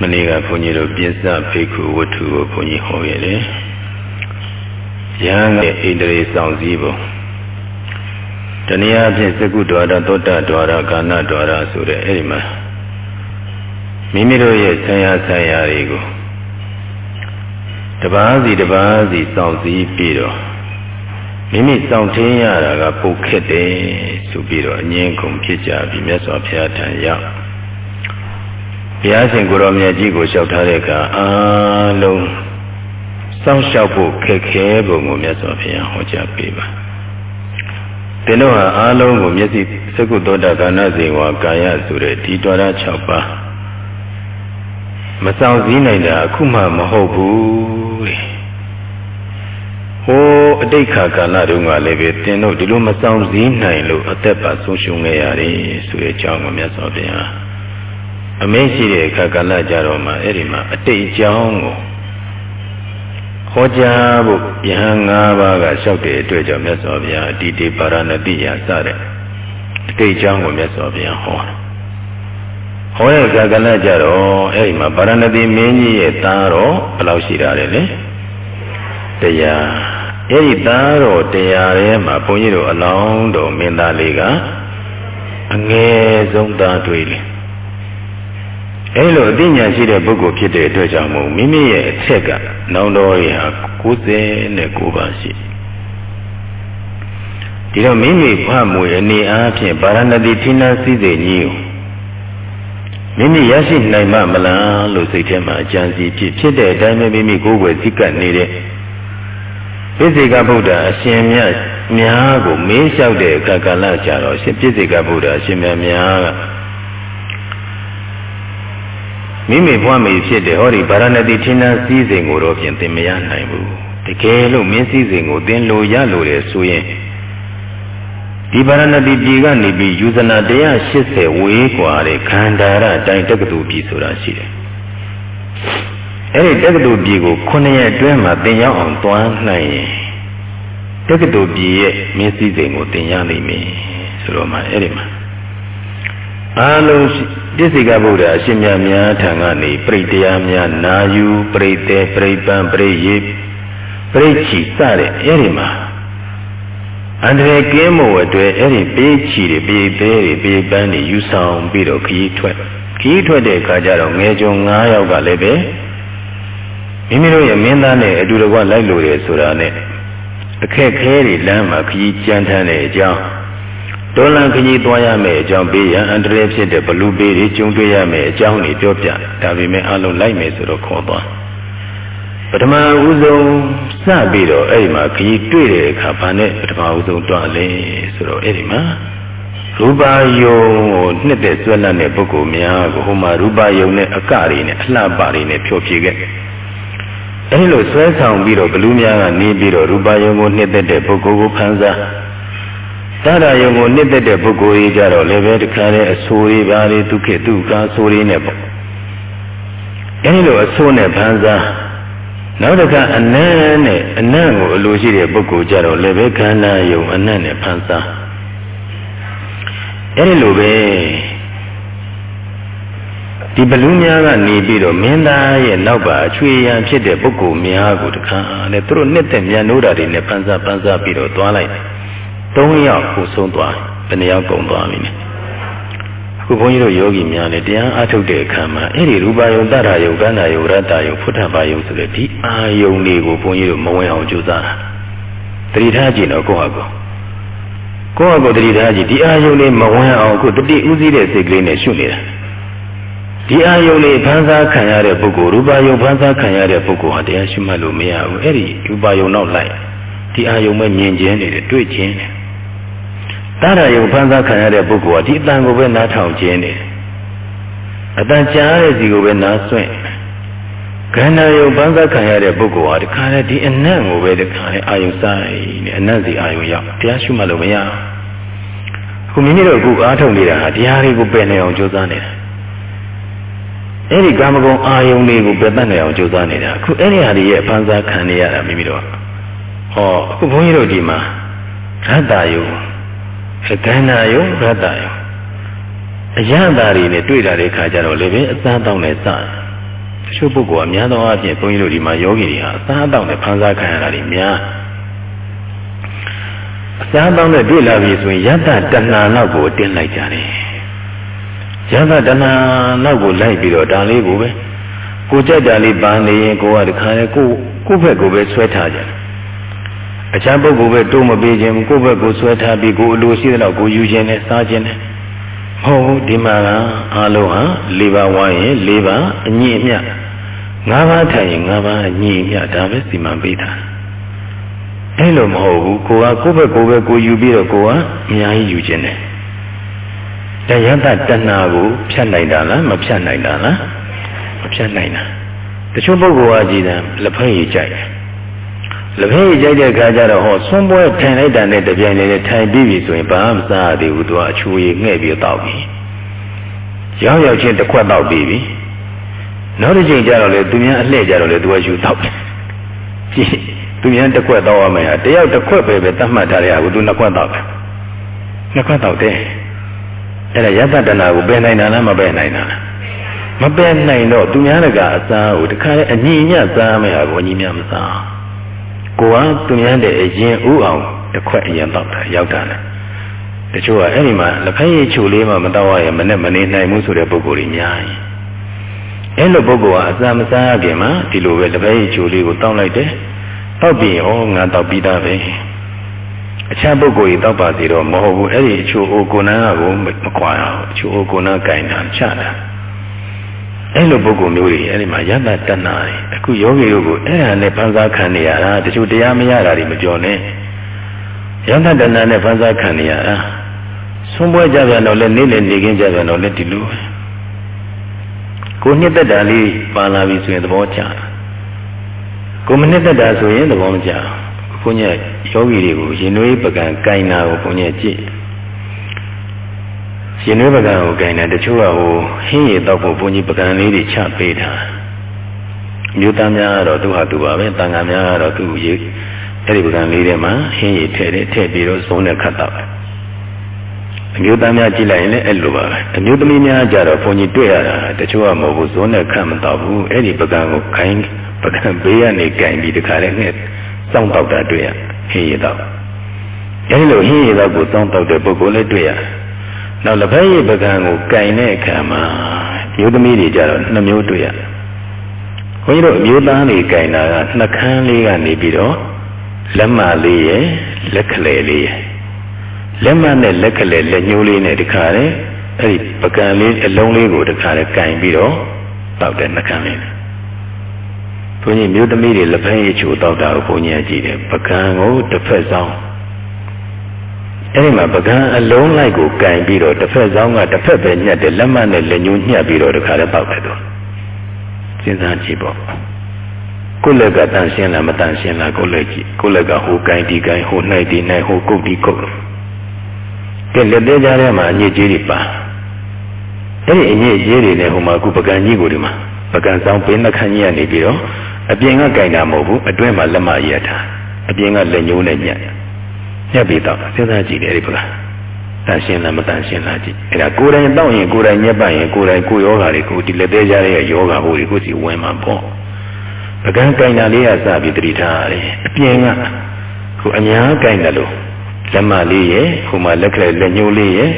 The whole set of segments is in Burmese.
မနေ့ကဘုန်းကြီးတို့ပြစ္ဆဖိက္ခုဝတ္ထုကိုဘုန်းကြီးဟောခဲ့တယ်။ယဟန်ရဲ့ဣန္ဒြေဆောင်စည်းပုံတနည်းအားဖြင့်သကုဒ္ဒဝါဒသောတဒ္ဒဝါဒကာဏဒ္ဒဝါဒဆိုတဲ့အဲ့ဒီမှာမိမိတို့ရဲ့ဆံရဆံရတွေကိုတပားစီတပားစီစောင့်စည်းပြီးတော့မိမိစောင့်ထင်းရတာကပုတ်ခက်တယ်ဆိုပြီးတော့အငင်းကုန်ဖြစ်ကြပြီးမြတ်စွာဘုရားထံရောက် ဘုရားရှင်ကိုရောမြတ်ကြီးကိုလျှောက်ထားတဲ့အခါအားလုံးစောင့်ရှောက်ဖို့ခက်ခဲပုံကိုမြတ်စွာဘုရားဟောကြားပေးပါသင်တို့ဟာအားလုံးကိုမျက်စိသကုသောတာကာဏဇေဝကာယဆိုတဲ့ဒီတော်ရ6ပါးမဆောင်စည်းနိုင်တာအခုမှမဟုတ်ဘူးတဲ့ဟိုးအတိတ်ခါကာလတုန်းကလည်းပဲသင်တို့ဒီလိုမဆောင်စည်းနိုင်လို့အသက်ပါဆုံးရှုံးခဲ့ရတယ်ဆိုတဲ့အကြောင်းကိုမြတ်စွာဘုရား အမင်းရှိတဲ့အခါကာလကြတော့မှအဲ့ဒီမှာအတိတ်အကြောင်းကိုဟောကြားဖို့ယဟန်၅ပါးကလျှောက်တဲ့အတွက်ကြောင့်မြတ်စွာဘုရားအတိတေပါရဏတိယစတဲ့အတိတ်အကြောင်းကိုမြတ်စွာဘုရားဟောတယ်ဟောတဲ့ကာကလကြတော့အဲ့ဒီမှာဗာရဏသီမင်းကြီးရဲ့သားတော်ဘယ်လောက်ရှိတာလဲလဲတရားအဲ့ဒီသားတော်တရားထဲမှာဘုန်းကြီးတို့အလောင်းတော်မင်းသားလေးကအငယ်ဆုံးသားတွေ့လေ အဲလိုအသိဉာဏ်ရှိတဲ့ပုဂ္ဂိုလ်ဖြစ်တဲ့အတွက်ကြောင့်မို့မိမိရဲ့အထက်ကနောင်တော်ရဟာ99ပါးရှိဒီတော့မိမိဖမွေအနေအားဖြင့်ဗာရဏသီထိနာစည်းစိမ်ကြီးကိုမိမိရရှိနိုင်မှမလားလို့စိတ်ထဲမှာအကြံစီဖြစ်ဖြစ်တဲ့အတိုင်းပဲမိမိကိုယ်ွယ်စိတ်ကပ်နေတဲ့ပြစ္ဆေကဗုဒ္ဓအရှင်မြတ်များကိုမေးလျှောက်တဲ့အခါကာလကြတော့ရှင်ပြစ္ဆေကဗုဒ္ဓအရှင်မြတ်များက မိမိဘွားမိဖြစ်တဲ့ဟောဒီဗာရဏတိထိနာစည်းစိမ်ကိုတော့ပြင်သင်မရနိုင်ဘူးတကယ်လို့မင်းစည်းစိမ်ကိုသင်လိုရလို့လေဆိုရင်ဒီဗာရဏတိပြည်ကနေပြီးယူဇနာ180ဝေးกว่าတဲ့ခန္ဓာရတိုင်းတက္ကသိုလ်ပြည်ဆိုတာရှိတယ်။အဲဒီတက္ကသိုလ်ပြည်ကို9ရက်အတွင်းမှာသင်ရောက်အောင်သွားနိုင်ရင်တက္ကသိုလ်ပြည်ရဲ့မင်းစည်းစိမ်ကိုသင်ရနိုင်မယ်ဆိုတော့မှအဲ့ဒီမှာ အားလုံးပြည့်စိကဗုဒ္ဓအရှင်မြတ်များထံကနေပြိတရားများနာယူပြိတေပြိပံပြိယေပြိချီစတဲ့အဲ့ဒီမှာအန္တရာယ်ကင်းဖို့အတွက်အဲ့ဒီပေးချီတွေပေးသေးတွေပေးပန်းတွေယူဆောင်ပြီးတော့ခရီးထွက်ခရီးထွက်တဲ့အခါကျတော့ငယ်ကြုံ9ယောက်ကလည်းပဲမိမိတို့ရဲ့မင်းသားနဲ့အတူတကွလိုက်လို့ရဆိုတာနဲ့အခက်ခဲတွေလမ်းမှာခရီးကြမ်းတမ်းတဲ့အကြောင်း ဒေါ်လန်ခကြီးသွားရမယ်အကြောင်းပေးရန်အန္တရာယ်ဖြစ်တဲ့ဘလူပေးတွေကျုံတွေ့ရမယ်အကြောင်းတွေပြောပြဒါပေမဲ့အလုံးလိုက်မယ်ဆိုတော့ခေါ်သွားပထမဦးဆုံးစပြီးတော့အဲ့ဒီမှာခကြီးတွေ့တဲ့အခါဘာနဲ့ပထမဦးဆုံးတွားလဲဆိုတော့အဲ့ဒီမှာရူပါယုံကိုနှစ်သက်ဆွဲလန်းတဲ့ပုဂ္ဂိုလ်များကိုဟိုမှာရူပါယုံနဲ့အကတွေနဲ့အလှပတွေနဲ့ဖြောပြခဲ့အဲဒီလိုဆွဲဆောင်ပြီးတော့ဘလူးများကနေပြီးတော့ရူပါယုံကိုနှစ်သက်တဲ့ပုဂ္ဂိုလ်ကိုဖန်ဆာ သာရယုံကိုနှစ်သက်တဲ့ပုဂ္ဂိုလ်ကြီးကြတော့လည်းပဲတခါလေအဆိုးတွေပါလေဒုက္ခဒုက္ခဆိုးတွေနဲ့ပေါ့အဲဒီလိုအဆိုးနဲ့ဖန်ဆာနောက်တစ်ခါအနတ်နဲ့အနတ်ကိုအလိုရှိတဲ့ပုဂ္ဂိုလ်ကြတော့လည်းပဲခန္ဓာယုံအနတ်နဲ့ဖန်ဆာအဲဒီလိုပဲဒီဘလူးများကနေပြီးတော့မင်းသားရဲ့နောက်ပါအချွေရန်ဖြစ်တဲ့ပုဂ္ဂိုလ်များကိုတခါနဲ့သူတို့နှစ်သက်မြန်နိုးတာတွေနဲ့ဖန်ဆာဖန်ဆာပြီးတော့သွားလိုက်သုံးယော က်ကိုဆုံးသွားဘယ်နှယောက်ကုန်သွားပြီလဲအခုဘုန်းကြီးတို့ယောဂီများလည်းတရားအထုတ်တဲ့အခါမှာအဲ့ဒီရူပါယုံတတ္ထာယုံကန္တာယုံရတ္တယုံဖုထဘာယုံဆိုတဲ့ဒီအာယုံတွေကိုဘုန်းကြီးတို့မဝင်အောင်ကြိုးစားတာတတိထားကြည့်တော့ကိုယ့်ဟာကိုယ်ကိုယ့်ဟာကိုယ်တတိထားကြည့်ဒီအာယုံလေးမဝင်အောင်အခုတတိဥစည်းတဲ့စိတ်ကလေးနဲ့ရှုနေတာဒီအာယုံလေးဖန်ဆာခံရတဲ့ပုဂ္ဂိုလ်ရူပါယုံဖန်ဆာခံရတဲ့ပုဂ္ဂိုလ်ဟာတရားရှုမှတ်လို့မရဘူးအဲ့ဒီရူပါယုံနောက်လိုက်ဒီအာယုံမဲ့မြင်ခြင်းနေတယ်တွေ့ခြင်းနေ တာရယုံဖန်ဆာခံရတဲ့ပုဂ္ဂိုလ်ကဒီအတန်ကိုပဲနားထောင်ခြင်းနေအတန်ကြားတဲ့စီကိုပဲနားဆွင့်ခန္ဓာယုံဖန်ဆာခံရတဲ့ပုဂ္ဂိုလ်ဟာဒီခါလေဒီအနတ်ကိုပဲဒီခါလေအာယုံဆိုင်နေအနတ်စီအာယုံရောက်တရားရှုမှတ်လို့မရအခုမိမိတို့အခုအားထုတ်နေတာဟာတရားတွေကိုပယ်နေအောင်ကြိုးစားနေတာအဲ့ဒီကာမဂုဏ်အာယုန်တွေကိုပယ်တတ်နိုင်အောင်ကြိုးစားနေတာအခုအဲ့ဒီဟာတွေရဲ့အဖန်စားခံနေရတာမိမိတို့ဟောအခုဘုန်းကြီးတို့ဒီမှာရတ္တယု ကန္နာယုရတ္တယုအရသာတွေနဲ့တွေ့တာတဲ့ခါကျတော့လည်းပဲအစားတောင်းနဲ့စတချို့ပုဂ္ဂိုလ်အများသောအားဖြင့်ဘုန်းကြီးတို့ဒီမှာယောဂီတွေဟာအစားအသောက်နဲ့ဖန်ဆားခံရတာတွေများအစားအသောက်နဲ့တွေ့လာပြီဆိုရင်ယတ္တတဏှာနောက်ကိုတင်းလိုက်ကြတယ်ယတ္တတဏှာနောက်ကိုလိုက်ပြီးတော့ဒါလေးကိုပဲကိုကြိုက်တာလေးပန်းနေရင်ကိုကတခါလေကိုကိုဘက်ကိုပဲဆွဲထားကြတယ် အခြားပုဂ္ဂိုလ်ပဲတိုးမပေးခြင်းကိုယ့်ဘက်ကိုဆွဲထားပြီးကိုယ်အလိုရှိသလောက်ကိုယူခြင်းနဲ့စားခြင်းနဲ့မဟုတ်ဘူးဒီမှာကအားလုံးဟာ၄ပါးဝိုင်းရင်၄ပါးအညီအမျှ၅ပါးထိုင်ရင်၅ပါးအညီအမျှဒါပဲစီမံပေးတာအဲ့လိုမဟုတ်ဘူးကိုကကိုယ့်ဘက်ကိုယ်ပဲကိုယူပြီးတော့ကိုကအများကြီးယူခြင်းနဲ့တရားတတဏှာကိုဖြတ်နိုင်တာလားမဖြတ်နိုင်တာလားမဖြတ်နိုင်တာတချို့ပုဂ္ဂိုလ်ကကြည်တယ်လက်ဖက်ရည်ကြိုက်တယ် လက်ဖက်ရည်ကြိုက်တဲ့အခါကျတော့ဟောဆွန်းပွဲထိုင်လိုက်တာနဲ့တပြိုင်တည်းထိုင်ပြီးပြီဆိုရင်ဘာမှမစားရသေးဘူးသူကအချိုရည်ငှဲ့ပြီးတောက်ပြီရောက်ရောက်ချင်းတစ်ခွက်တောက်ပြီးပြီနောက်တစ်ချိန်ကျတော့လေသူများအလှည့်ကျတော့လေသူကယူတောက်တယ်ကြည့်သူများတစ်ခွက်တောက်ရမယ်ဟာတယောက်တစ်ခွက်ပဲပဲတတ်မှတ်ထားတဲ့ဟာကိုသူနှစ်ခွက်တောက်တယ်နှစ်ခွက်တောက်တယ်အဲ့ဒါယတတနာကိုပယ်နိုင်တာလားမပယ်နိုင်တာလားမပယ်နိုင်တော့သူများကအစားကိုတခါလေအညီညစားမယ်ဟာကိုအညီညမစား ကိုကသူများတဲ့အရင်ဥအောင်တစ်ခွက်အရင်တော့တာရောက်တာလေတချို့ကအဲ့ဒီမှာလက်ဖက်ရည်ချိုလေးမှမတော့ရမနဲ့မနေနိုင်ဘူးဆိုတဲ့ပုံကိုယ်ကြီးများရင်အဲ့လိုပုံကိုယ်ကအစာမစားခင်မှာဒီလိုပဲလက်ဖက်ရည်ချိုလေးကိုတောက်လိုက်တယ်တောက်ပြီးဩငါတောက်ပြီးသားပဲအခြားပုဂ္ဂိုလ်ကြီးတောက်ပါသေးတော့မဟုတ်ဘူးအဲ့ဒီအချိုအိုကိုနန်းကကိုမခွာအောင်အချိုအိုကိုနန်းကင်တာချတာ အဲ့လိုပုဂ္ဂိုလ်မျိုးတွေအဲ့ဒီမှာယတ္တတဏ္ဍာတွေအခုယောဂီတို့ကိုအဲ့ဒါနဲ့ဖန်ဆားခံနေရတာတချို့တရားမရတာတွေမပြောနဲ့ယတ္တတဏ္ဍာနဲ့ဖန်ဆားခံနေရတာဆုံးပွဲကြပြန်တော့လဲနေ့လည်နေခင်းကြပြန်တော့လဲဒီလိုပဲကိုနှစ်သက်တာလေးပါလာပြီဆိုရင်သဘောကျတာကိုမနှစ်သက်တာဆိုရင်သဘောမကျဘုန်းကြီးယောဂီတွေကိုရင်နွေးပကံကင်နာကိုဘုန်းကြီးကြည့် ရှင်နွေးပကံကိုကင်တယ်တချို့ကဟိုဟင်းရည်တော့ဖို့ဘုန်းကြီးပကံလေးတွေချပေးတာမြို့သားများကတော့သူဟာသူပါပဲတန်ခါများကတော့သူ့ရေအဲ့ဒီပကံလေးထဲမှာဟင်းရည်ထည့်တယ်ထည့်ပြီးတော့စုံးနဲ့ခတ်တော့အမျိုးသားများကြည့်လိုက်ရင်လည်းအဲ့လိုပါပဲအမျိုးသမီးများကြတော့ဘုန်းကြီးတွေ့ရတာတချို့ကမဟုတ်ဘူးဇုံးနဲ့ခတ်မတော့ဘူးအဲ့ဒီပကံကိုခိုင်းပကံဘေးကနေကင်ပြီးတခါလဲငှက်စောင့်တော့တာတွေ့ရဟင်းရည်တော့အဲ့ဒီလိုဟင်းရည်တော့ကိုစောင့်တော့တဲ့ပုဂ္ဂိုလ်လည်းတွေ့ရတယ် နောက်လက်ဖက်ရည်ပကံကိုကင်တဲ့အခါမှာမျိုးသမီးတွေကြတော့နှစ်မျိုးတွေ့ရတယ်။ခွန်ကြီးတို့အမျိုးသားတွေကင်တာကနှကန်းလေးကနေပြီးတော့လက်မလေးရယ်လက်ကလေးလေးရယ်လက်မနဲ့လက်ကလေးလက်ညှိုးလေးနဲ့တခါလေအဲ့ဒီပကံလေးအလုံးလေးကိုတခါလေကင်ပြီးတော့တောက်တဲ့နှကန်းလေးဘုန်းကြီးမျိုးသမီးတွေလက်ဖက်ရည်ချိုတောက်တာကိုဘုန်းကြီးကြည့်တယ်ပကံကိုတစ်ဖက်ဆောင် အဲ့ဒီမှာပကံအလုံးလိုက်ကိုကင်ပြီးတော့တစ်ဖက်ဆောင်ကတစ်ဖက်ပဲညှက်တယ်လက်မနဲ့လက်ညှိုးညှက်ပြီးတော့တခါလဲပေါက်တယ်တော့စဉ်းစားကြည့်ပေါ့ကိုယ်လက်ကတန်ရှင်းလားမတန်ရှင်းလားကိုယ်လက်ကြည့်ကိုယ်လက်ကဟိုကင်ဒီကင်ဟိုနိုင်ဒီနိုင်ဟိုကုတ်ဒီကုတ်ကဲလက်သေးကြထဲမှာအညစ်အကြေးတွေပါအဲ့ဒီအညစ်အကြေးတွေနဲ့ဟိုမှာအခုပကံကြီးကိုဒီမှာပကံဆောင်ပင်နှခမ်းကြီးကနေပြီးတော့အပြင်ကကင်တာမဟုတ်ဘူးအတွင်းမှာလက်မရက်တာအပြင်ကလက်ညှိုးနဲ့ညှက် ညက်ပြီးတော့စဉ်းစားကြည့်တယ်အဲ့ဒီပကံတန်ရှင်းလားမတန်ရှင်းလားကြည့်အဲ့ဒါကိုယ်တိုင်တောက်ရင်ကိုယ်တိုင်ညက်ပတ်ရင်ကိုယ်တိုင်ကိုယ်ယောဂါတွေကိုဒီလက်သေးကြတဲ့ယောဂါဟိုတွေကိုစီဝင်မှာပေါ့ပကံကင်တာလေးကစပြီးတတိထားရတယ်အပြင်ကကိုအများကင်တယ်လို့လက်မလေးရဲ့ဟိုမှာလက်ကလေးလက်ညှိုးလေးရဲ့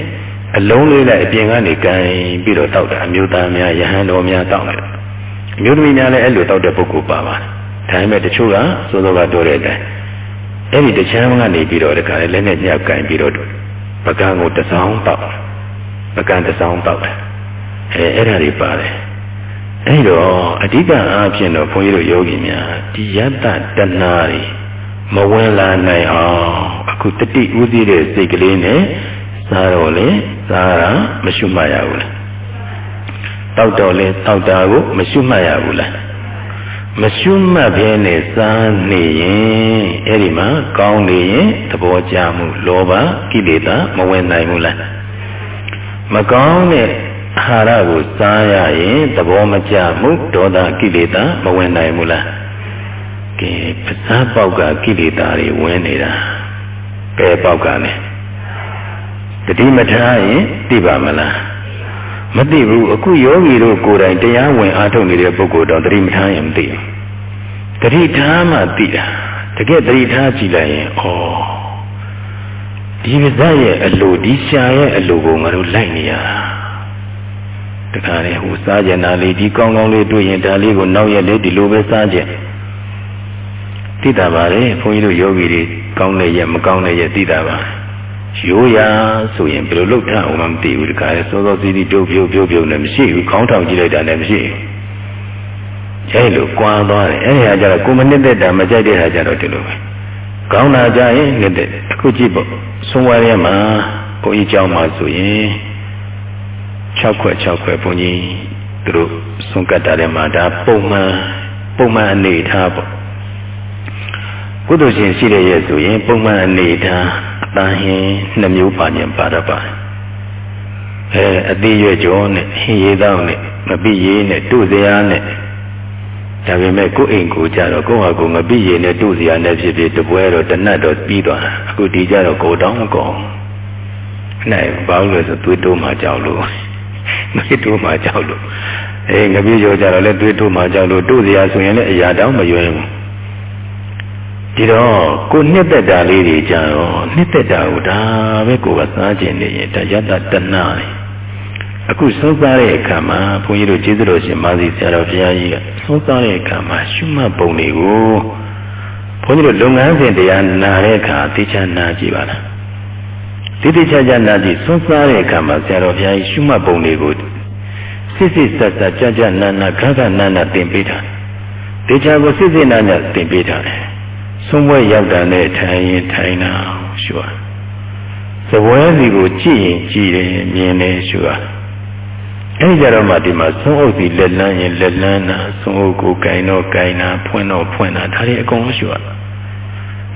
အလုံးလေးလိုက်အပြင်ကနေကင်ပြီးတော့တောက်တာအမျိုးသားများယဟန်တော်များတောက်တယ်အမျိုးသမီးများလည်းအဲ့လိုတောက်တဲ့ပုဂ္ဂိုလ်ပါပါဒါပေမဲ့တချို့ကစောစောကပြောတဲ့အတိုင်း အဲ့ဒီတချမ်းကနေပြီးတော့တခါလေလက်နဲ့ညှပ်ကင်ပြီးတော့ပကံကိုတစောင်းတောက်ပကံတစောင်းတောက်တယ်အဲအဲ့ဒါတွေပါတယ်အဲ့တော့အဓိကအားဖြင့်တော့ဘုန်းကြီးတို့ယောဂီများဒီယတ္တတဏှာတွေမဝင်လာနိုင်အောင်အခုတတိဥသိတဲ့စိတ်ကလေးနဲ့စားတော့လေစားတာမရှုမှတ်ရဘူးလားတောက်တော့လေတောက်တာကိုမရှုမှတ်ရဘူးလား မရှုမှတ်ဘဲနဲ့စားနေရင်အဲ့ဒီမှာကောင်းနေရင်သဘောကျမှုလောဘကိလေသာမဝင်နိုင်ဘူးလားမကောင်းတဲ့အာဟာရကိုစားရရင်သဘောမကျမှုဒေါသကိလေသာမဝင်နိုင်ဘူးလားကဲပစားပေါက်ကကိလေသာတွေဝင်နေတာဘယ်ပေါက်ကလဲတတိမထားရင်သိပါမလား မသိဘူးအခုယောဂီတို့ကိုယ်တိုင်တရားဝင်အားထုတ်နေတဲ့ပုဂ္ဂိုလ်တော့သတိမထားရင်မသိဘူးသတိထားမှသိတာတကယ်သတိထားကြည့်လိုက်ရင်ဩဒီပါဇက်ရဲ့အလိုဒီရှာရဲ့အလိုကိုငါတို့လိုက်နေရတာတခါလေဟိုစားကြနာလေးဒီကောင်းကောင်းလေးတွေ့ရင်ဒါလေးကိုနောက်ရက်လေးဒီလိုပဲစားကြသိတာပါလေဘုန်းကြီးတို့ယောဂီတွေကောင်းတဲ့ရက်မကောင်းတဲ့ရက်သိတာပါ ရိုးရာဆိုရင်ဘယ်လိုလုပ်ထားအောင်မသိဘူးတခါလေစောစောစီးစီးပြုတ်ပြုတ်ပြုတ်ပြုတ်နဲ့မရှိဘူးခေါင်းထောင်ကြည့်လိုက်တာလည်းမရှိဘူးကျဲလို့ကွာသွားတယ်အဲဒီဟာကျတော့ကိုမနစ်သက်တာမကြိုက်တဲ့ဟာကျတော့ဒီလိုပဲကောင်းတာကြရင်နစ်သက်အခုကြည့်ပေါ့ဆုံးဝါရဲမှာဘုန်းကြီးကြောင်းမှာဆိုရင်6ခွက်6ခွက်ဘုန်းကြီးသူတို့ဆုံးကတ်တာထဲမှာဒါပုံမှန်ပုံမှန်အနေထားပေါ့ကုသိုလ်ရှင်ရှိတဲ့ရဲ့ဆိုရင်ပုံမှန်အနေထား တန်ဟင်းနှမျိုးပါညင်ပါတော့ပါအဲအသေးရွယ်ကျော်နဲ့ဟင်းရည်တောင်းနဲ့မပိရေးနဲ့တို့စရာနဲ့ဒါပေမဲ့ကိုယ်အိမ်ကိုကြတော့ကိုယ့်ဟာကိုယ်မပိရေးနဲ့တို့စရာနဲ့ဖြစ်ဖြစ်တပွဲတော့တနတ်တော့ပြီးသွားတာအခုဒီကြတော့ကိုတောင်းမကောင်းနိုင်ဘာလို့လဲဆိုသွေးတိုးမှကြောက်လို့သွေးတိုးမှကြောက်လို့အေးငပြည့်ရောကြတော့လဲသွေးတိုးမှကြောက်လို့တို့စရာဆိုရင်လည်းအရာတောင်းမရွယ်ဘူး ဒီတော့ကိုနှစ်သက်တာလေးတွေကြတော့နှစ်သက်တာကိုဒါပဲကိုကစားကျင်နေရင်ဒါယတ္တတဏှာလေအခုဆုံးစားတဲ့အခါမှာဘုန်းကြီးတို့ကျေးဇူးတော်ရှင်မာသီဆရာတော်ဘုရားကြီးကဆုံးစားတဲ့အခါမှာရှုမှတ်ပုံတွေကိုဘုန်းကြီးတို့လုပ်ငန်းစဉ်တရားနာတဲ့အခါသိချာနာကြည့်ပါလားတိတိကျကျနာကြည့်ဆုံးစားတဲ့အခါမှာဆရာတော်ဘုရားကြီးရှုမှတ်ပုံတွေကိုစစ်စစ်ဆက်ဆက်ကြကြနာနာခါခါနာနာသင်ပေးတာတေချာကိုစစ်စစ်နာနာသင်ပေးတာလေ ဆုံးပွဲရောက်တာနဲ့ထိုင်ရင်ထိုင်တာရှုရသပွဲစီကိုကြည့်ရင်ကြည့်တယ်မြင်တယ်ရှုရအဲဒီကြတော့မှဒီမှာသုံးအုပ်စီလက်လန်းရင်လက်လန်းတာသုံးအုပ်ကိုဂိုင်တော့ဂိုင်တာဖွင့်တော့ဖွင့်တာဒါတွေအကုန်လုံးရှုရ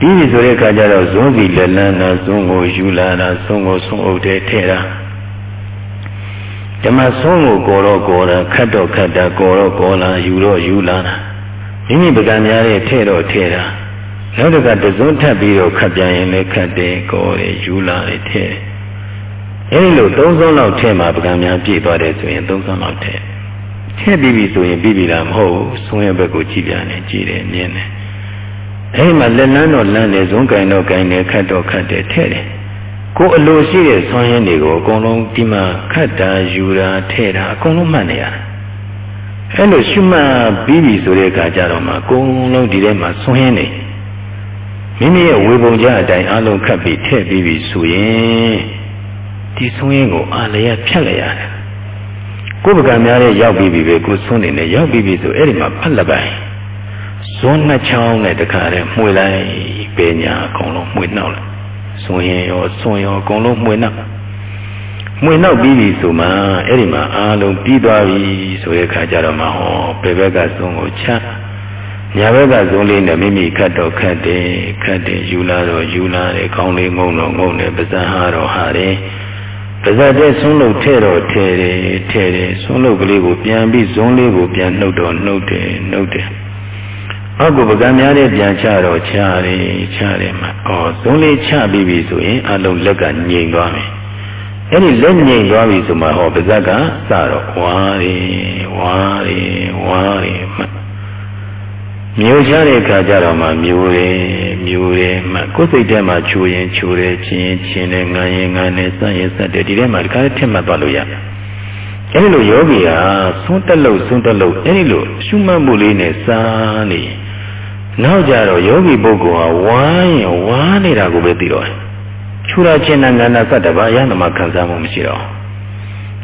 ဒီပြီဆိုတဲ့အခါကျတော့ဇုံးစီလက်လန်းတာဇုံးကိုယူလာတာဇုံးကိုသုံးအုပ်တဲ့ထဲတာဓမ္မဆုံးကိုကောတော့ကောတာခတ်တော့ခတ်တာကောတော့ကောလာယူတော့ယူလာတာမိမိပကံများတဲ့ထဲတော့ထဲတာ နောက်တစ်ခါတစုံထပ်ပြီးတော့ခတ်ပြန်ရင်လည်းခတ်တယ်ကောတယ်ယူလာတယ်ထဲတယ်အဲဒီလိုသုံးဆုံးလောက်ထဲမှာပကံများပြည့်သွားတယ်ဆိုရင်သုံးဆုံးလောက်ထဲထည့်ပြီးပြီဆိုရင်ပြီးပြီလားမဟုတ်ဘူးဆုံးရဲ့ဘက်ကိုကြည့်ပြန်တယ်ကြည့်တယ်မြင်တယ်အဲဒီမှာလက်လန်းတော့လန်းတယ်ဇုံးကင်တော့ကင်တယ်ခတ်တော့ခတ်တယ်ထဲတယ်ကိုအလိုရှိတဲ့ဆွမ်းရင်းတွေကိုအကုန်လုံးဒီမှာခတ်တာယူတာထဲတာအကုန်လုံးမှတ်နေရတယ်အဲလိုရှုမှတ်ပြီးပြီဆိုတဲ့အခါကျတော့မှအကုန်လုံးဒီထဲမှာဆွမ်းရင်းနေ မိမိရဲ့ဝေပုံကြအတိုင်းအလုံးခတ်ပြီးထည့်ပြီးပြီဆိုရင်ဒီဆုံးရင်ကိုအာလျက်ဖြတ်လိုက်ရတယ်ကိုယ်ပကံများတဲ့ရောက်ပြီးပြီပဲကိုဆုံးနေနဲ့ရောက်ပြီးပြီဆိုအဲ့ဒီမှာဖတ်လက်ပိုင်းဇွန်းနှစ်ချောင်းနဲ့တခါတည်းမှွေလိုက်ပေညာအကုန်လုံးမှွေနှောက်လိုက်ဆုံးရင်ရောဆုံးရောအကုန်လုံးမှွေနှောက်မှွေနှောက်ပြီးပြီဆိုမှအဲ့ဒီမှာအားလုံးပြီးသွားပြီဆိုတဲ့အခါကျတော့မှဟောဘယ်ဘက်ကဆုံးကိုချ ညာဘက်ကဇုံးလေးနဲ့မိမိခတ်တော့ခတ်တယ်ခတ်တယ်ယူလာတော့ယူလာတယ်ခေါင်းလေးငုံတော့ငုံတယ်ပါးစပ်ဟာတော့ဟာတယ်ပါဇက်တဲ့ဆုံးလို့ထဲတော့ထဲတယ်ထဲတယ်ဆုံးလို့ကလေးကိုပြန်ပြီးဇုံးလေးကိုပြန်နှုတ်တော့နှုတ်တယ်နှုတ်တယ်အောက်ကပကံများတဲ့ပြန်ချတော့ချတယ်ချတယ်မှာအော်ဇုံးလေးချပြီးပြီဆိုရင်အလုံးလက်ကငြိမ်သွားမယ်အဲ့ဒီလက်ငြိမ်သွားပြီဆိုမှဟောပါဇက်ကစတော့ဝါရီဝါရီဝါရီမှ မျိုးချတဲ့အခါကျတော့မှမျိုးတယ်မျိုးတယ်မှကိုယ်စိတ်ထဲမှာချိုးရင်ချိုးတယ်ချင်းချင်းတယ်ငန်းရင်ငန်းတယ်စရင်စတယ်ဒီထဲမှာဒီကားထက်မှတ်သွားလို့ရအဲဒီလိုယောဂီဟာသုံးတက်လို့သုံးတက်လို့အဲဒီလိုရှုမှတ်မှုလေးနဲ့စားနေနောက်ကြတော့ယောဂီပုဂ္ဂိုလ်ဟာဝိုင်းရင်ဝါနေတာကိုပဲသိတော့တယ်ချူတာချင်းနာငန္နာစတ္တဘာရဟန္တာမှာခံစားမှုမရှိတော့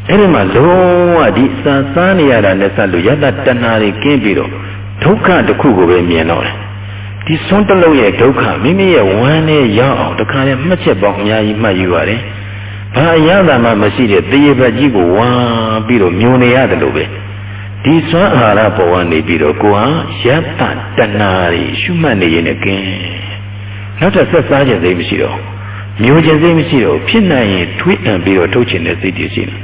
အဲဒီမှာလုံးဝဒီစာစားနေရတာနဲ့ဆက်လို့ယတ္တတဏှာတွေကင်းပြီးတော့ ဒုက္ခတစ်ခုကိုပဲမြင်တော့တယ်ဒီစွန်းတလုံးရဲ့ဒုက္ခမိမိရဲ့ဝမ်းနဲ့ရောက်အောင်တခါလဲမှတ်ချက်ပေါင်းအများကြီးမှတ်ယူရတယ်ဘာအရသာမှမရှိတဲ့တရေပတ်ကြီးကိုဝမ်းပြီးတော့မြုံနေရတယ်လို့ပဲဒီစွမ်းအာဟာရပေါ်ကနေပြီးတော့ကိုဟာယတ္တတဏှာတွေရှုမှတ်နေရင်လည်းကင်းနောက်ထပ်ဆက်စားခြင်းသိမရှိတော့မျိုးခြင်းစိတ်မရှိတော့ဖြစ်နိုင်ရင်ထွေးအံပြီးတော့ထုတ်ခြင်းတဲ့စိတ်တွေရှိတယ်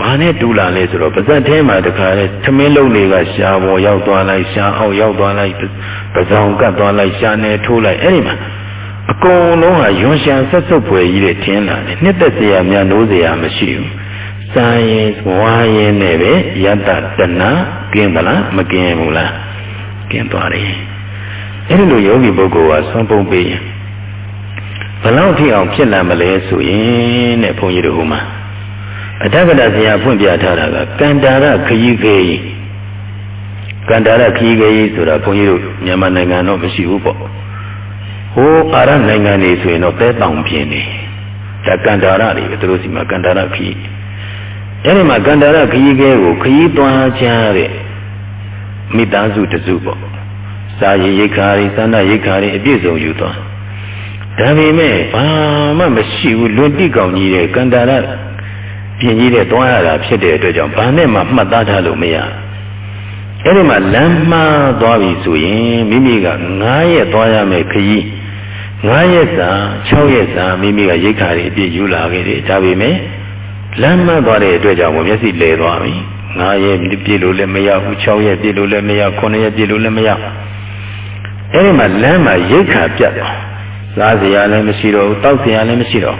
ဘာနဲ့တူလာလဲဆိုတော့ပါဇက်ထဲမှာတခါလေသမင်းလုံးတွေကရှားပေါ်ရောက်သွားလိုက်ရှားအောက်ရောက်သွားလိုက်ပဇောင်ကတ်သွားလိုက်ရှားနေထိုးလိုက်အဲ့ဒီမှာအကုန်လုံးဟာယွန်ရှန်ဆက်စုပ်ဖွယ်ကြီးတဲ့ထင်းလာတယ်နှစ်သက်စရာများနိုးစရာမရှိဘူးစာရင်ဝါရင်နဲ့ပဲယတ္တတဏကင်းသလားမကင်းဘူးလားကင်းသွားတယ်အဲ့ဒီလိုယောဂီပုဂ္ဂိုလ်ကဆွမ်းပုံပေးရင်ဘလောက်ထိအောင်ဖြစ်လာမလဲဆိုရင်တဲ့ဘုန်းကြီးတို့ဟိုမှာ အထက်ကတဆရာဖွင့်ပြထားတာကကန္တာရခရီးခေကန္တာရခရီးခေဆိုတာဘုန်းကြီးတို့မြန်မာနိုင်ငံတော့မရှိဘူးပေါ့ဟိုအာရနိုင်ငံနေဆိုရင်တော့တဲတောင်ပြင်းနေဒါကန္တာရတွေသူတို့စီမှာကန္တာရခရီးအဲ့ဒီမှာကန္တာရခရီးခဲကိုခရီးသွားကြတဲ့မိသားစုတစုပေါ့စာရည်ရိတ်ခါရီသန္တာရိတ်ခါရီအပြည့်စုံယူသွားဒါပေမဲ့ဘာမှမရှိဘူးလွန်တိကောင်ကြီးတဲ့ကန္တာရ ပြင်ကြီးတဲ့သွားရတာဖြစ်တဲ့အတွက်ကြောင့်ဘာနဲ့မှမှတ်သားထားလို့မရအဲ့ဒီမှာလမ်းမှားသွားပြီဆိုရင်မိမိက9ရက်သွားရမယ်ခရီး9ရက်စာ6ရက်စာမိမိကရိတ်ခါရီအပြည့်ယူလာခဲ့တယ်ဒါပေမဲ့လမ်းမှသွားတဲ့အတွက်ကြောင့်မျက်စိလဲသွားပြီ9ရက်ပြည့်လို့လည်းမရဘူး6ရက်ပြည့်လို့လည်းမရ9ရက်ပြည့်လို့လည်းမရအဲ့ဒီမှာလမ်းမှာရိတ်ခါပြတ်သွားစားစရာလည်းမရှိတော့ဘူးတောက်စရာလည်းမရှိတော့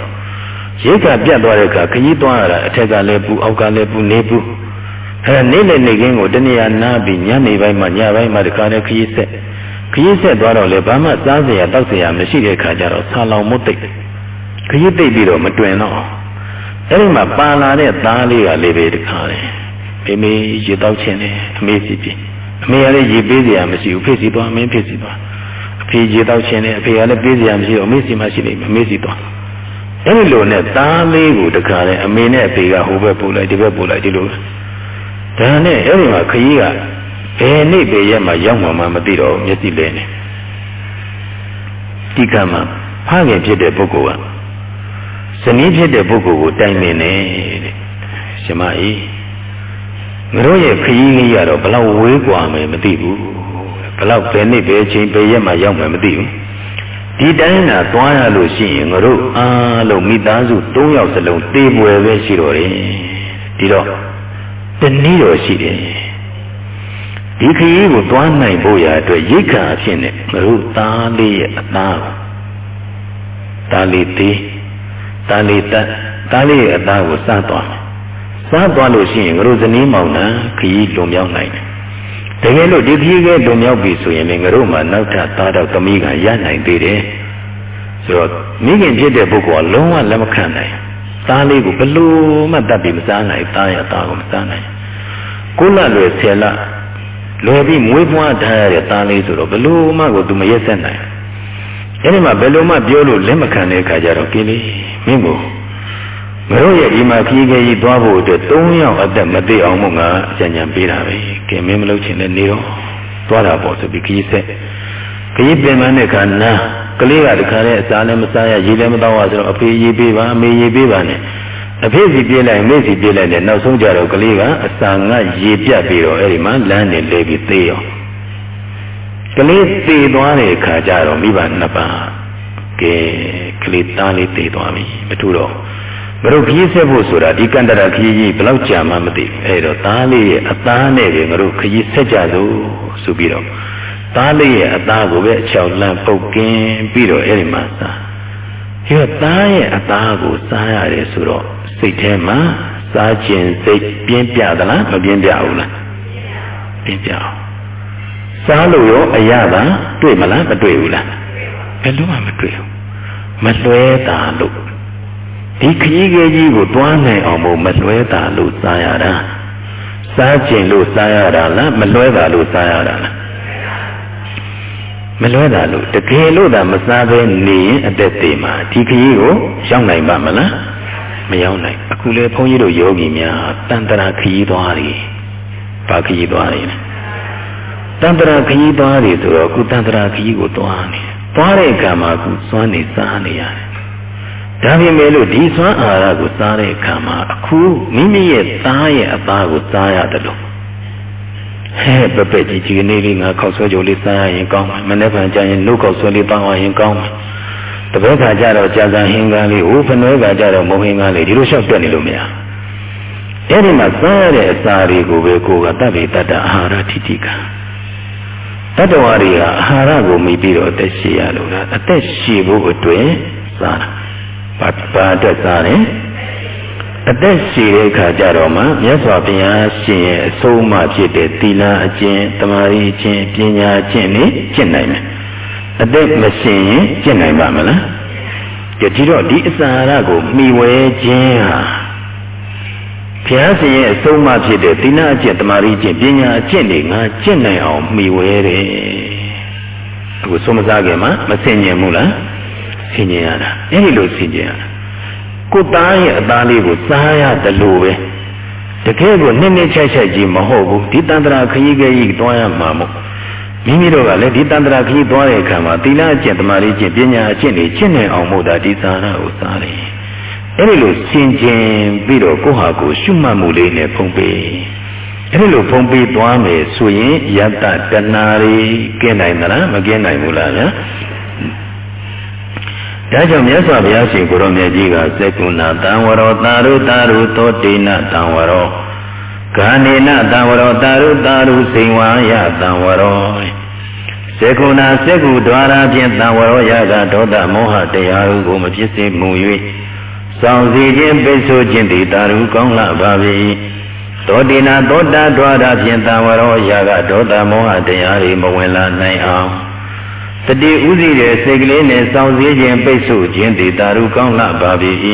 ရိတ်ခါပြတ်သွားတဲ့အခါခကြီးသွားရတာအထက်ကလည်းပူအောက်ကလည်းပူနေပူအဲ့ဒါနေ့နဲ့နေ့ကင်းကိုတနည်းနားပြီးညနေပိုင်းမှာညပိုင်းမှာတခါနဲ့ခကြီးဆက်ခကြီးဆက်သွားတော့လေဘာမှစားစရာတောက်စရာမရှိတဲ့အခါကျတော့ဆာလောင်မုတ်တိတ်ခကြီးတိတ်ပြီးတော့မတွင်တော့အဲ့ဒီမှာပါလာတဲ့သားလေးကလေးပဲတခါလေမိမိရေတောက်ခြင်းနဲ့အမေစီပြီအမေကလည်းရေပေးစရာမရှိဘူးဖြစ်စီသွားမင်းဖြစ်စီသွားအဖေရေတောက်ခြင်းနဲ့အဖေကလည်းပေးစရာမရှိတော့အမေစီမှရှိလိမ့်မယ်အမေစီသွား အဲ့ဒီလိုနဲ့သားလေးကိုတခါလေအမေနဲ့အဖေကဟိုဘက်ပို့လိုက်ဒီဘက်ပို့လိုက်ဒီလိုဒါနဲ့အဲ့ဒီမှာခကြီးကဘယ်နေ့ဘယ်ရက်မှရောက်မှမသိတော့မျက်စိလဲနေဒီကမှာဖခင်ဖြစ်တဲ့ပုဂ္ဂိုလ်ကဇနီးဖြစ်တဲ့ပုဂ္ဂိုလ်ကိုတိုင်ပင်နေတဲ့ရှင်မကြီးငါတို့ရဲ့ခရီးကြီးကတော့ဘလောက်ဝေးกว่าမယ်မသိဘူးဘလောက်ဘယ်နေ့ဘယ်အချိန်ဘယ်ရက်မှရောက်မယ်မသိဘူး ဒီတိုင်းသာသွားရလို့ရှိရင်ငါတို့အားလုံးမိသားစု၃ယောက်စလုံးတေးပွဲပဲရှိတော့တယ်ဒီတော့တနည်းတော့ရှိတယ်ဒီခရီးကိုသွားနိုင်ဖို့ရာအတွက်ရိတ်ခါအဖြစ်နဲ့ငါတို့သားလေးရဲ့အသားသားလေးသေးသားလေးတတ်သားလေးရဲ့အသားကိုစားသွားမယ်စားသွားလို့ရှိရင်ငါတို့ဇနီးမောင်နှံခရီးလွန်မြောက်နိုင်တယ် တကယ်လို့ဒီခရီးကလွန်မြောက်ပြီဆိုရင်ငါတို့မှနောက်ထပ်သားတော့သမီးကရနိုင်သေးတယ်ဆိုတော့မိခင်ဖြစ်တဲ့ပုဂ္ဂိုလ်ကလုံးဝလက်မခံနိုင်သားလေးကိုဘလို့မှတတ်ပြီးမစားနိုင်သားရသားကိုမစားနိုင်ကိုလလွယ်ဆယ်လလွယ်ပြီးမွေးဖွားထားရတဲ့သားလေးဆိုတော့ဘလို့မှကိုသူမရက်ဆက်နိုင်အဲ့ဒီမှာဘယ်လိုမှပြောလို့လက်မခံတဲ့အခါကျတော့ကင်းလေးမင်းကို ငါတို့ရဲ့ဒီမှာခီးခဲကြီးသွားဖို့အတွက်၃ယောက်အသက်မသေးအောင်မို့ငါအကြံဉာဏ်ပေးတာပဲကဲမင်းမလုပ်ချင်တဲ့နေတော့သွားတာပေါ့ဆိုပြီးခီးဆက်ခီးပင်မတဲ့ခါနာကလေးကတခါနဲ့အစာလည်းမစားရရေလည်းမတောက်ရဆိုတော့အဖေရေပေးပါအမေရေပေးပါနဲ့အဖေစီပြေးလိုက်မေစီပြေးလိုက်နဲ့နောက်ဆုံးကြတော့ကလေးကအစာငတ်ရေပြတ်ပြီးတော့အဲ့ဒီမှာလမ်းနေလဲပြီးသေးရောကလေးသေသွားတဲ့အခါကျတော့မိဘနှစ်ပါးကဲကလေးသားလေးသေသွားပြီမထူတော့ မတို့ခရီးဆက်ဖို့ဆိုတာဒီကန္တရာခရီးကြီးဘယ်လောက်ကြာမှမသိဘူးအဲ့တော့သားလေးရဲ့အသားနဲ့ပဲမတို့ခရီးဆက်ကြစို့ဆိုပြီးတော့သားလေးရဲ့အသားကိုပဲအချောက်လန့်ပုတ်ကင်းပြီးတော့အဲ့ဒီမှာစားဒီတော့သားရဲ့အသားကိုစားရတယ်ဆိုတော့စိတ်ထဲမှာစားခြင်းစိတ်ပြင်းပြသလားမပြင်းပြဘူးလားပြင်းပြအောင်စားလို့ရောအရသာတွေ့မလားမတွေ့ဘူးလားဘယ်လို့မှမတွေ့ဘူးမလွဲတာလို့ ဒီခရီးကြီးကြီးကိုတွားနိုင်အောင်မို့မလွဲတာလို့စားရတာစားကျင်လို့စားရတာလားမလွဲတာလို့စားရတာလားမလွဲတာလို့တကယ်လို့သာမစားဘဲနေရင်အသက်သေးမှာဒီခရီးကိုရောက်နိုင်ပါမလားမရောက်နိုင်အခုလေဘုန်းကြီးတို့ယောဂီများတန်တရာခရီးသွားတယ်ဘာခရီးသွားတယ်တန်တရာခရီးသွားတယ်ဆိုတော့အခုတန်တရာခရီးကိုသွားနေသွားတဲ့အခါမှာအခုစွမ်းနေစားနေရတယ် ဒါပေမဲ့လို့ဒီစွမ်းအာဟာရကိုစားတဲ့အခါမှာအခုမိမိရဲ့သားရဲ့အသားကိုစားရတယ်လို့ဟဲ့ပပက်ကြီးဒီနေ့လေးငါခောက်ဆွဲကြိုလေးစားရရင်ကောင်းမယ်မနေ့ကကြာရင်နှုတ်ခောက်ဆွဲလေးတောင်းရရင်ကောင်းမယ်တပည့်ခါကျတော့ကြာစာဟင်းကားလေးဟိုဖနွဲကကြတော့မုံဟင်းကားလေးဒီလိုလျှောက်တက်နေလို့မရအဲ့ဒီမှာစားရတဲ့အစာတွေကိုပဲကိုယ်ကတတ်ပြီးတတ်တာအာဟာရထိတိကတတ္တဝါတွေဟာအာဟာရကိုမိပြီးတော့အသက်ရှည်ရလို့လားအသက်ရှည်ဖို့အတွက်စားတာ ဘာဘာအတွက်စားတယ်အသက်ရှည်တဲ့အခါကျတော့မှမြတ်စွာဘုရားရှင်ရဲ့အဆုံးအမဖြစ်တဲ့သီလအကျင့်တမာရီအကျင့်ပညာအကျင့်တွေကျင့်နိုင်မယ်အသက်မရှင်ရင်ကျင့်နိုင်ပါမလားဒီတော့ဒီအစာရကိုမှီဝဲခြင်းဟာဘုရားရှင်ရဲ့အဆုံးအမဖြစ်တဲ့သီလအကျင့်တမာရီအကျင့်ပညာအကျင့်တွေငါကျင့်နိုင်အောင်မှီဝဲတယ်အခုဆုံးမစားခင်မှာမဆင်ញင်ဘူးလား ဆင်ခြင်ရတာအဲ့ဒီလိုဆင်ခြင်ရတာကိုသားရဲ့အသားလေးကိုစားရတယ်လို့ပဲတကယ်ကိုနစ်နစ်ချိုက်ချိုက်ကြီးမဟုတ်ဘူးဒီတန္တရာခရီးကကြီးတွားရမှာမို့မိမိတို့ကလည်းဒီတန္တရာခရီးတွားတဲ့အခါမှာသီလအကျင့်တမာရီအကျင့်ပညာအကျင့်တွေရှင်းနေအောင်မို့ဒါဒီသာရကိုစားတယ်အဲ့ဒီလိုဆင်ခြင်ပြီးတော့ကိုယ့်ဟာကိုရှုမှတ်မှုလေးနဲ့ဖုံးပေးအဲ့ဒီလိုဖုံးပေးသွားမယ်ဆိုရင်ယတ္တတဏှာတွေကင်းနိုင်မလားမကင်းနိုင်ဘူးလားညာ ဒါကြောင့်မြတ်စွာဘုရားရှင်ကိုရောမြတ်ကြီးကသက္ကုဏတံဝရောတာရုတာရုသောတေနတံဝရောဂာနေနတံဝရောတာရုတာရုစိန်ဝါယတံဝရောသက္ကုဏသက္ကုဒွါရာဖြင့်တံဝရောယကဒေါသမောဟတရားတို့ကိုမဖြစ်စေမှု၍ဆောင်စည်းခြင်းပိတ်ဆို့ခြင်းသည်တာရုကောင်းလှပါ၏သောတိနာသောတာဒွါရာဖြင့်တံဝရောယကဒေါသမောဟတရားတွေမဝင်လာနိုင်အောင် တတိဥသိတဲ့စိတ်ကလေးနဲ့စောင့်စည်းခြင်းပိတ်ဆို့ခြင်းတည်တာရုကောင်းလှပါပြီ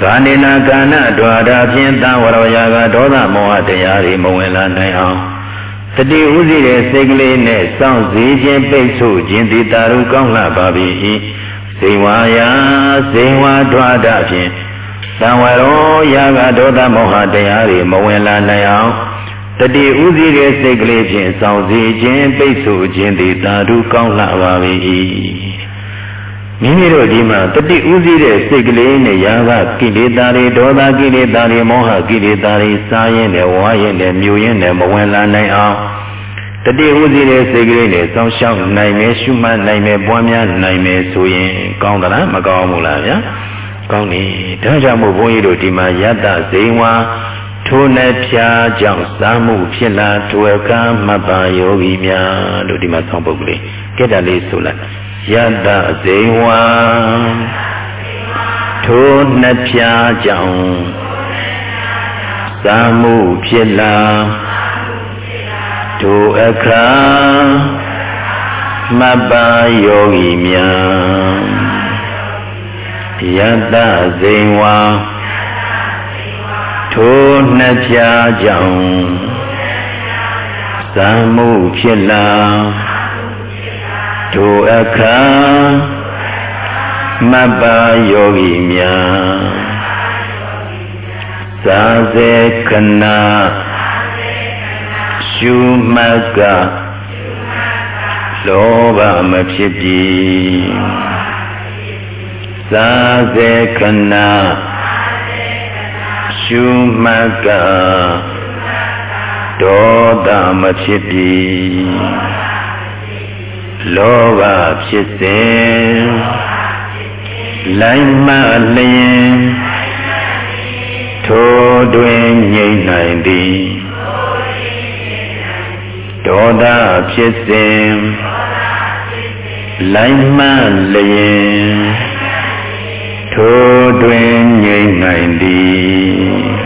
ကာနေနာကာနဒွါဒဖြင့်တဝရောယာကဒေါသမောဟတရားတွေမဝင်လာနိုင်အောင်တတိဥသိတဲ့စိတ်ကလေးနဲ့စောင့်စည်းခြင်းပိတ်ဆို့ခြင်းတည်တာရုကောင်းလှပါပြီစေဝါယာစေဝါဒွါဒဖြင့်တဝရောယာကဒေါသမောဟတရားတွေမဝင်လာနိုင်အောင် တတိဥစည်းတဲ့စိတ်ကလေးဖြင့်စောင့်စည်းခြင်းပိတ်ဆို့ခြင်းသည်သာဓုကောင်းလှပါ၏မိမိတို့ဒီမှာတတိဥစည်းတဲ့စိတ်ကလေးနဲ့ယာဘကိလေသာတွေဒေါသကိလေသာတွေမောဟကိလေသာတွေစားရင်နဲ့ဝါရင်နဲ့မြူရင်နဲ့မဝင်လာနိုင်အောင်တတိဥစည်းတဲ့စိတ်ကလေးနဲ့စောင့်ရှောက်နိုင်မယ်ရှုမှတ်နိုင်မယ်ပွားများနိုင်မယ်ဆိုရင်ကောင်းသလားမကောင်းဘူးလားဗျာကောင်းပြီဒါကြောင့်မို့ဘုန်းကြီးတို့ဒီမှာယတ္တဇိဝါ ထိုနှဖြာကြောင့်စားမှုဖြစ်လာတွေ့ကမပ္ပါယောဂီများလို့ဒီမှာဆောင်းပုဒ်ကလေးကဲတာလေးဆိုလိုက်ယတ္တဇိဝံထိုနှဖြာကြောင့်စားမှုဖြစ်လာထိုအခါမပ္ပါယောဂီများယတ္တဇိဝံ ထိုနှစ်ဖြာကြောင့်သံမှုဖြစ်လာထိုအခါမပ္ပါယောဂီများသာစေခဏရှုမှတ်ကလောဘမဖြစ်ပြီသာစေခဏ ရှုမှတ်ကဒေါသမဖြစ်ပြီလောဘဖြစ်စဉ်လိုက်မှလျင်ထိုတွင်ငြိမ့်နိုင်သည်ဒေါသဖြစ်စဉ်လိုက်မှလျင် ထိုတွင်ငြိမ့်နိုင်သည်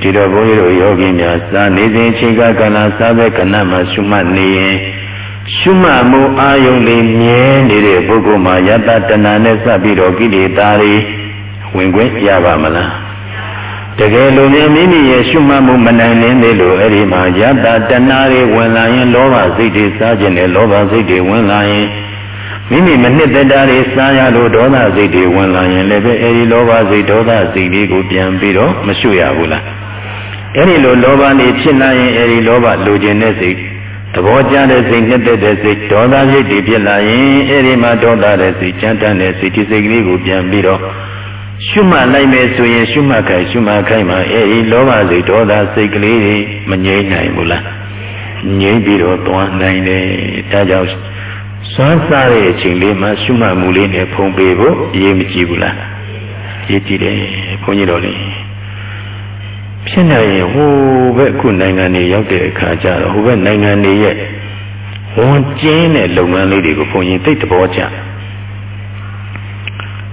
ဒီတော့ဘုန်းကြီးတို့ယောဂီများစာနေစဉ်ချိန်ကကာလစာပဲကဏမှာရှုမှတ်နေရင်ရှုမှတ်မှုအာယုန်လေးမြဲနေတဲ့ပုဂ္ဂိုလ်မှာယတ္တတဏနဲ့စပ်ပြီးတော့ကိလေသာတွေဝင်ခွင့်ရပါမလားတကယ်လို့မြမိမိရဲ့ရှုမှတ်မှုမနိုင်လင်းသေးလို့အဲ့ဒီမှာယတ္တတဏတွေဝင်လာရင်လောဘစိတ်တွေစားခြင်းနဲ့လောဘစိတ်တွေဝင်လာရင် မိမိမနှစ်သက်တာတွေစားရလို့ဒေါသစိတ်တွေဝင်လာရင်လည်းပဲအဲဒီလောဘစိတ်ဒေါသစိတ်လေးကိုပြန်ပြီးတော့မရှုရဘူးလားအဲဒီလိုလောဘနေဖြစ်လာရင်အဲဒီလောဘလိုချင်တဲ့စိတ်သဘောကျတဲ့စိတ်နှစ်သက်တဲ့စိတ်ဒေါသစိတ်တွေဖြစ်လာရင်အဲဒီမှာဒေါသတဲ့စိတ်ကြမ်းတမ်းတဲ့စိတ်ဒီစိတ်ကလေးကိုပြန်ပြီးတော့ရှုမှတ်လိုက်မယ်ဆိုရင်ရှုမှတ်ခိုင်ရှုမှတ်ခိုင်မှာအဲဒီလောဘစိတ်ဒေါသစိတ်ကလေးတွေမငြိမ့်နိုင်ဘူးလားငြိမ့်ပြီးတော့သွားနိုင်တယ်ဒါကြောင့် စွမ်းစားတဲ့အချိန်လေးမှာရှုမှတ်မှုလေးနဲ့ဖုံးပေးဖို့အရေးမကြီးဘူးလားရေးကြည့်တယ်ဘုန်းကြီးတော်လေးဖြစ်နိုင်ရင်ဟိုဘက်ခုနိုင်ငံတွေရောက်တဲ့အခါကျတော့ဟိုဘက်နိုင်ငံတွေရဲ့ဝန်ကျင်းတဲ့လုပ်ငန်းလေးတွေကိုဘုန်းကြီးသိတဲ့ဘောကျ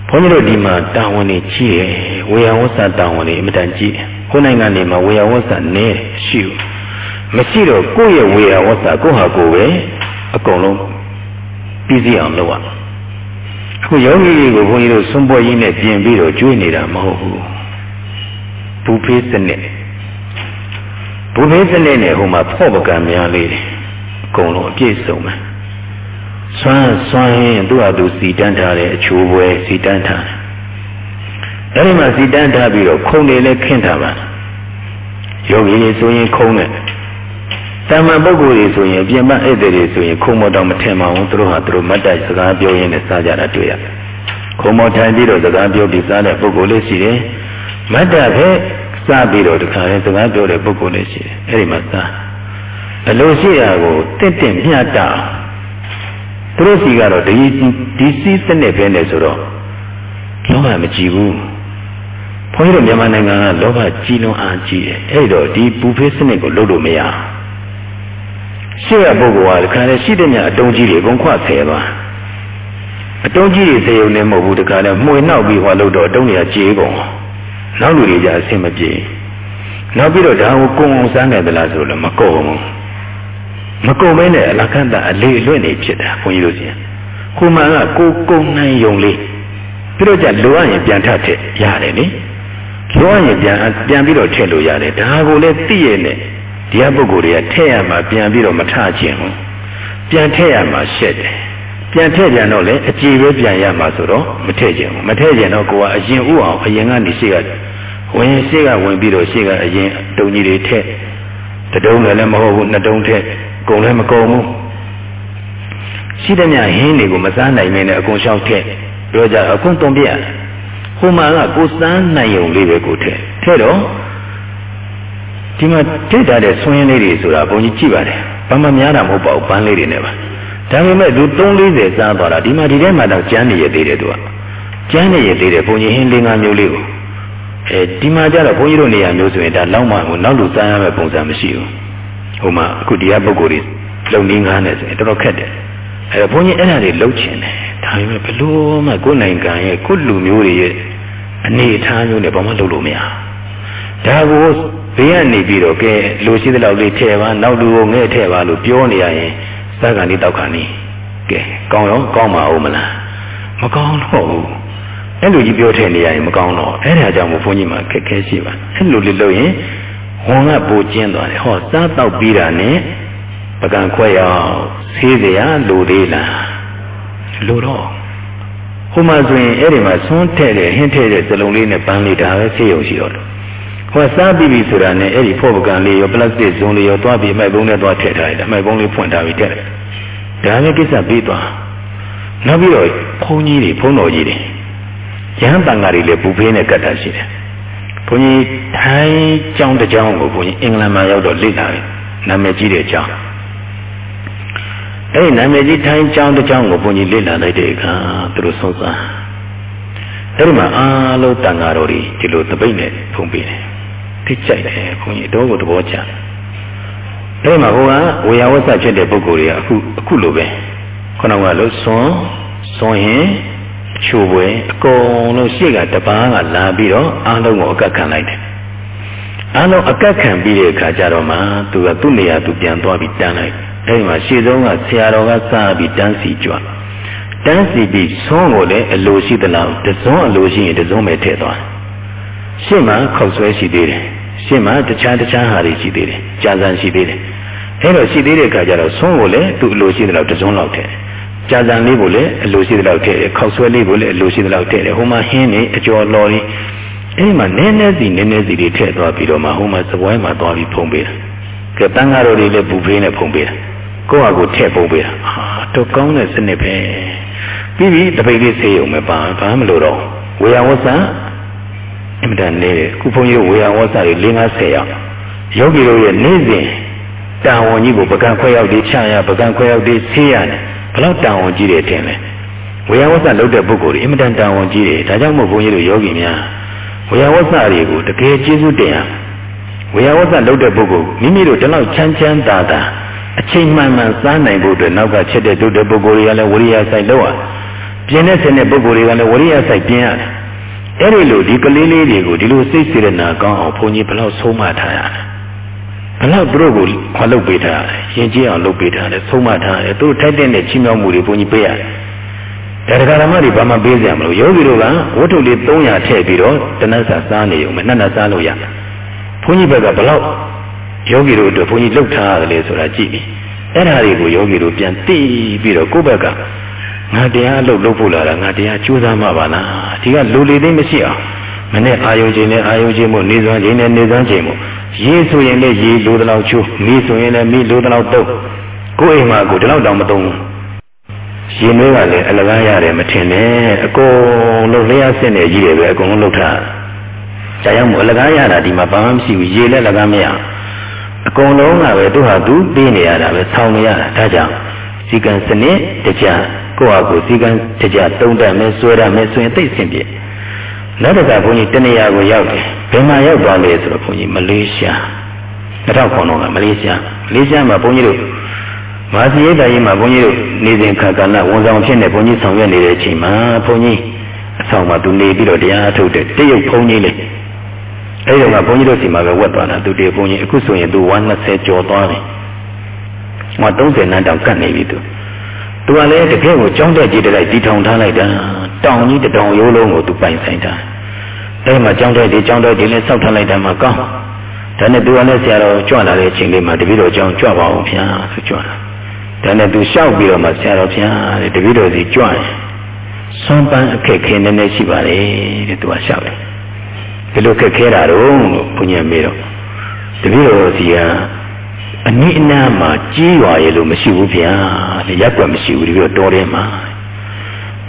ဘုန်းကြီးတို့ဒီမှာတာဝန်တွေကြီးတယ်ဝေယဝဆတာဝန်တွေအမြဲတမ်းကြီးကိုယ်နိုင်ငံနေမှာဝေယဝဆနဲရှိဘူးမရှိတော့ကိုယ့်ရဲ့ဝေယဝဆကိုယ့်ဟာကိုယ်ပဲအကုန်လုံး ပြီးစီအောင်လုပ်ရအခုယောဂီတွေကိုဘုန်းကြီးတို့စွန့်ပွဲကြီးနဲ့ပြင်ပြီးတော့ကျွေးနေတာမဟုတ်ဘူးဘူဖေးစနစ်ဘူဖေးစနစ်နဲ့ဟိုမှာဖော့ပကံများလေးတယ်အကုန်လုံးအပြည့်စုံမယ်စွမ်းစွမ်းရင်သူ့ဟာသူစီတန်းထားတဲ့အချိုးပွဲစီတန်းထားတယ်အဲဒီမှာစီတန်းထားပြီးတော့ခုံတွေလည်းခင်းထားပါယောဂီတွေဆိုရင်ခုံတယ် တမန်ပုဂ္ဂိုလ်တွေဆိုရင်ပြင်ပဧည့်သည်တွေဆိုရင်ခုံမတော်မထင်ပါဘူးသူတို့ဟာသူတို့မတ်တိုက်စကားပြောရင်းနဲ့စားကြတာတွေ့ရတယ်ခုံမထိုင်ပြီးတော့စကားပြောပြီးစားတဲ့ပုဂ္ဂိုလ်လေးရှိတယ်မတ်တက်ပဲစားပြီးတော့တခါလဲစကားပြောတဲ့ပုဂ္ဂိုလ်လေးရှိတယ်အဲဒီမှာစားအလိုရှိတာကိုတင့်တင့်မျှတအောင်သူတို့စီကတော့ဒီဒီစီးစနစ်ပဲနဲ့ဆိုတော့လောဘမကြည့်ဘူးဘုန်းကြီးတို့မြန်မာနိုင်ငံကလောဘကြီးလွန်အားကြီးတယ်အဲ့တော့ဒီပူဖေးစနစ်ကိုလုပ်လို့မရ ရှေ့ရပုဂ္ဂိုလ်ကတခါလေရှိတဲ့ညအတုံးကြီးတွေအကုန်ခွဆယ်သွားအတုံးကြီးတွေစေုံနဲ့မဟုတ်ဘူးတခါလေမှွေနှောက်ပြီးဟောလို့တော့အတုံးတွေကကြေးကုန်နောက်လူတွေကြအဆင်မပြေနောက်ပြီးတော့ဒါကိုကုံအောင်စမ်းတယ်သလားဆိုလို့မကုံဘူးမကုံမဲနဲ့အလခန္တအလေးအလွင့်နေဖြစ်တာဘုန်းကြီးတို့စီခုမှကကိုကုံနိုင်ယုံလေးပြီးတော့ကြလိုအပ်ရင်ပြန်ထထည့်ရတယ်လေလိုအပ်ရင်ပြန်ပြန်ပြီးတော့ထည့်လို့ရတယ်ဒါကိုလည်းသိရနဲ့ ဒီအပုဂ္ဂိုလ်တွေကထည့်ရမှာပြန်ပြီးတော့မထခြင်းဘူးပြန်ထည့်ရမှာရှက်တယ်ပြန်ထည့်ပြန်တော့လေအကြည်ပဲပြန်ရမှာဆိုတော့မထည့်ခြင်းဘူးမထည့်ခြင်းတော့ကိုကအရင်ဥအောင်အရင်ကနေရှိကဝင်ရှိကဝင်ပြီးတော့ရှိကအရင်တုံကြီးတွေထည့်တတုံးလည်းမဟုတ်ဘူးနှစ်တုံးထည့်ကုံလည်းမကုံဘူးရှိတဲ့မြဟင်းတွေကိုမစားနိုင်မင်းနဲ့အကုန်လျှောက်ထည့်ပြောကြအကုန်တုံပြဟိုမှာကကိုစမ်းနိုင်ုံလေးပဲကိုထည့်ထည့်တော့ ဒီမှာထိတ်ထားတဲ့ဆွင်းလေးတွေဆိုတာဘုန်းကြီးကြည့်ပါတယ်ဘာမှများတာမဟုတ်ပါဘူးပန်းလေးတွေနဲ့ပါဒါပေမဲ့သူ340စားသွားတာဒီမှာဒီထဲမှာတော့ကျန်းနေရသေးတယ်သူကကျန်းနေရသေးတယ်ဘုန်းကြီးဟင်းလေးငါမျိုးလေးကိုအဲဒီမှာကျတော့ဘုန်းကြီးတို့နေရာမျိုးဆိုရင်ဒါလောက်မှကိုနောက်လူစားရမယ့်ပုံစံမရှိဘူးဟိုမှာအခုတရားပုဂ္ဂိုလ်တွေလုံနေငားနေဆိုရင်တော်တော်ခက်တယ်အဲတော့ဘုန်းကြီးအဲ့ဒါတွေလှုပ်ချင်တယ်ဒါပေမဲ့ဘလို့မှကိုယ်နိုင်ငံရဲ့ကိုယ်လူမျိုးတွေရဲ့အနေအထားမျိုးနဲ့ဘာမှလုပ်လို့မရဒါကို ဘေးကနေပြီးတော့ကဲလူရှိတဲ့လောက်လေးထည့်ပါနောက်လူကိုငဲ့ထည့်ပါလို့ပြောနေရရင်စက္ကန့်လေးတောက်ခါနေကဲကောင်းရောကောင်းပါဦးမလားမကောင်းတော့ဘူးအဲ့လိုကြီးပြောထည့်နေရရင်မကောင်းတော့အဲ့ဒါကြောင့်မို့ဘုန်းကြီးမှာခက်ခဲရှိပါအဲ့လိုလေးလုပ်ရင်ဝန်ကပိုကျင်းသွားတယ်ဟောစားတောက်ပြီးတာနဲ့ပကံခွဲရောက်ဆေးစရာလိုသေးလားလိုတော့ဟိုမှာဆိုရင်အဲ့ဒီမှာဆွန်းထဲ့တဲ့ဟင်းထဲ့တဲ့စလုံးလေးနဲ့ပန်းလေးဒါပဲဆေးရုံရှိတော့တယ် ဟောစားပြီးပြီဆိုတာနဲ့အဲ့ဒီဖော့ပကံလေးရောပလတ်စတစ်ဇုံလေးရောတွားပြီးအမိုက်ပုံးနဲ့တွားထည့်ထားတယ်အမိုက်ပုံးလေးဖွင့်ထားပြီးထည့်တယ်ဒါလည်းကိစ္စပြီးသွားနောက်ပြီးတော့ဘုန်းကြီးတွေဘုန်းတော်ကြီးတွေရဟန်းတန်ဃာတွေလည်းပူဖေးနဲ့ကတ်တာရှိတယ်ဘုန်းကြီးထိုင်းကျောင်းတစ်ကျောင်းကိုဘုန်းကြီးအင်္ဂလန်မှာရောက်တော့လေ့လာတယ်နာမည်ကြီးတဲ့ကျောင်းအဲ့ဒီနာမည်ကြီးထိုင်းကျောင်းတစ်ကျောင်းကိုဘုန်းကြီးလေ့လာလိုက်တဲ့အခါသူတို့ဆုံးစားအဲ့ဒီမှာအားလုံးတန်ဃာတော်တွေဒီလိုတပိတ်နဲ့ဖုံးပေးတယ် သိကြိုက်တယ်ဘုန်းကြီးတော့ကိုသဘောကျတယ်အဲ့မှာဟိုကဝေယဝဆဖြစ်တဲ့ပုဂ္ဂိုလ်တွေကအခုအခုလိုပဲခုနကလို့စွန်စွန်ရင်ချိုပွဲအကုန်လုံးရှေ့ကတပားကလာပြီးတော့အားလုံးကိုအကတ်ခံလိုက်တယ်အားလုံးအကတ်ခံပြီးတဲ့အခါကျတော့မှသူကသူ့နေရာသူပြန်သွားပြီးတန်းလိုက်အဲဒီမှာရှေ့ဆုံးကဆရာတော်ကစပြီးတန်းစီကြွတန်းစီပြီးဆွန်းကိုလည်းအလိုရှိသလားတစုံအလိုရှိရင်တစုံပဲထည့်သွားရှေ့မှာခောက်ဆွဲရှိသေးတယ် ရှေ့မှာတခြားတခြားဟာတွေရှိသေးတယ်ကြာစံရှိသေးတယ်အဲ့တော့ရှိသေးတဲ့အခါကျတော့ဆွန်းကိုလည်းသူ့အလိုရှိသလောက်တစုံလောက်ထည့်ကြာစံလေးကိုလည်းအလိုရှိသလောက်ထည့်တယ်ခောက်ဆွဲလေးကိုလည်းအလိုရှိသလောက်ထည့်တယ်ဟိုမှာဟင်းနေအကျော်လော်လေးအဲ့မှာနည်းနည်းစီနည်းနည်းစီတွေထည့်သွားပြီးတော့မှဟိုမှာစပွဲမှာသွားပြီးဖုံးပေးတယ်ကဲတန်ဃာတော်တွေလည်းပူဖေးနဲ့ဖုံးပေးတယ်ကိုယ့်ဟာကိုယ်ထည့်ပုံးပေးတာဟာတော့ကောင်းတဲ့စနစ်ပဲပြီးပြီတပိတ်လေးဆေးရုံပဲပါဘာမှမလို့တော့ဝေယဝဆာ အမြဲတမ်းနေတယ်ခုဘုန်းကြီးဝေယဝဆာတွေ၄50ရောက်ယောဂီတို့ရဲ့နေ့စဉ်တာဝန်ကြီးကိုပကံခွဲရောက်ပြီးချရပကံခွဲရောက်ပြီးဆေးရတယ်ဘလောက်တာဝန်ကြီးတယ်တင်လဲဝေယဝဆလုပ်တဲ့ပုဂ္ဂိုလ်တွေအမြဲတမ်းတာဝန်ကြီးတယ်ဒါကြောင့်မို့ဘုန်းကြီးတို့ယောဂီများဝေယဝဆတွေကိုတကယ်ကျေးဇူးတင်ရဝေယဝဆလုပ်တဲ့ပုဂ္ဂိုလ်မိမိတို့ဒီလောက်ချမ်းချမ်းသာသာအချိန်မှန်မှန်စားနိုင်ဖို့အတွက်နောက်ကချက်တဲ့ဒုဒ္ဒပုဂ္ဂိုလ်တွေကလည်းဝိရိယဆိုင်လောက်ရပပြင်းတဲ့ဆင်းတဲ့ပုဂ္ဂိုလ်တွေကလည်းဝရိယစိုက်ပြင်းရတယ် အဲ့ဒီလိုဒီကလေးလေးတွေကိုဒီလိုစိတ်စေရနာကောင်းအောင်ဘုန်းကြီးဘယ်လောက်ဆုံးမထားရလဲဘယ်လောက်သူတို့ကိုခွာလုပ်ပေးထားလဲရင်ကျေးအောင်လုပ်ပေးထားတယ်ဆုံးမထားတယ်သူတို့ထိုက်တဲ့ချီးမြှောက်မှုတွေဘုန်းကြီးပေးရတယ်ဒါတက္ကရာမတွေဘာမှပေးစရာမလိုယောဂီတို့ကဝတ္ထုလေး300ထည့်ပြီးတော့တဏှစာစားနေုံနဲ့နှစ်နှစ်စားလို့ရဘုန်းကြီးဘက်ကဘယ်လောက်ယောဂီတို့အတွက်ဘုန်းကြီးလှုပ်ထားရတယ်ဆိုတာကြည့်ပြီအဲ့ဒါတွေကိုယောဂီတို့ပြန်သိပြီးတော့ကိုယ့်ဘက်က ငါတရားအလုပ်လုပ်ဖို့လာတာငါတရားကြိုးစားမှပါလားဒီကလူလေသိမရှိအောင်မနဲ့အာယုံခြင်းနဲ့အာယုံခြင်းမို့နေစွမ်းခြင်းနဲ့နေစွမ်းခြင်းမို့ရေဆိုရင်လည်းရေလိုတလောက်ချိုးမိဆိုရင်လည်းမိလိုတလောက်တုပ်ကိုယ်အိမ်မှာကိုဒီလောက်တောင်မတုံးဘူးရှင်တွေကလည်းအလကားရတယ်မထင်နဲ့အကုန်လုံးလျှက်စစ်နေကြီးတယ်ပဲအကုန်လုံးလှုပ်ထားဒါကြောင့်မို့အလကားရတာဒီမှာဘာမှမရှိဘူးရေလည်းလကားမရအကုန်လုံးကပဲသူဟာသူပြီးနေရတာပဲဆောင်းနေရတာဒါကြောင့်စီကံစနစ်တကြ ကိုယ့်ဟာကိုယ်စီကံတကြတုံးတက်မယ်ဆွဲရမယ်ဆိုရင်သိအဆင်ပြေနောက်တစ်ခါဘုန်းကြီးတနေရာကိုရောက်တယ်ဘယ်မှာရောက်သွားလဲဆိုတော့ဘုန်းကြီးမလေးရှား2009ခုကမလေးရှားမလေးရှားမှာဘုန်းကြီးတို့မာစီရိတ်တိုင်းမှာဘုန်းကြီးတို့နေစဉ်ခါကဏဝန်ဆောင်ဖြစ်နေဘုန်းကြီးဆောင်ရွက်နေတဲ့အချိန်မှာဘုန်းကြီးအဆောင်မှာသူနေပြီးတော့တရားထုတ်တဲ့တရုတ်ဘုန်းကြီးလေးအဲဒီတော့ကဘုန်းကြီးတို့စီမှာပဲဝက်သွားတာသူတည်းဘုန်းကြီးအခုဆိုရင်သူ120ကျော်သွားပြီဟော30နန်းတောင်ကတ်နေပြီသူ သူကလည်းတကယ်ကိုကြောင်းတက်ကြည့်တဲ့လိုက်တီထောင်ထားလိုက်တာတောင်ကြီးတောင်ရိုးလုံးကိုသူပိုင်ဆိုင်တာအဲဒီမှာကြောင်းတက်ကြီးကြောင်းတက်ကြီးလည်းစောက်ထားလိုက်တာမှကောင်းဒါနဲ့သူကလည်းဆရာတော်ကြွလာတဲ့အချိန်လေးမှာတပည့်တော်ကြောင်းကြွပါအောင်ဗျာဆိုကြွလာဒါနဲ့သူလျှောက်ပြီးတော့မှဆရာတော်ဘုရားတဲ့တပည့်တော်စီကြွရင်စွန့်ပန်းအခက်ခဲနည်းနည်းရှိပါလေတဲ့သူကလျှောက်တယ်ဘယ်လိုခက်ခဲတာတော့လို့ဘုညာမေးတော့တပည့်တော်စီက အနည်းအနားမှာကြီးရွာရလို့မရှိဘူးဗျာတဲ့ရက်ွက်မရှိဘူးတပည့်တော်တော်ထဲမှာ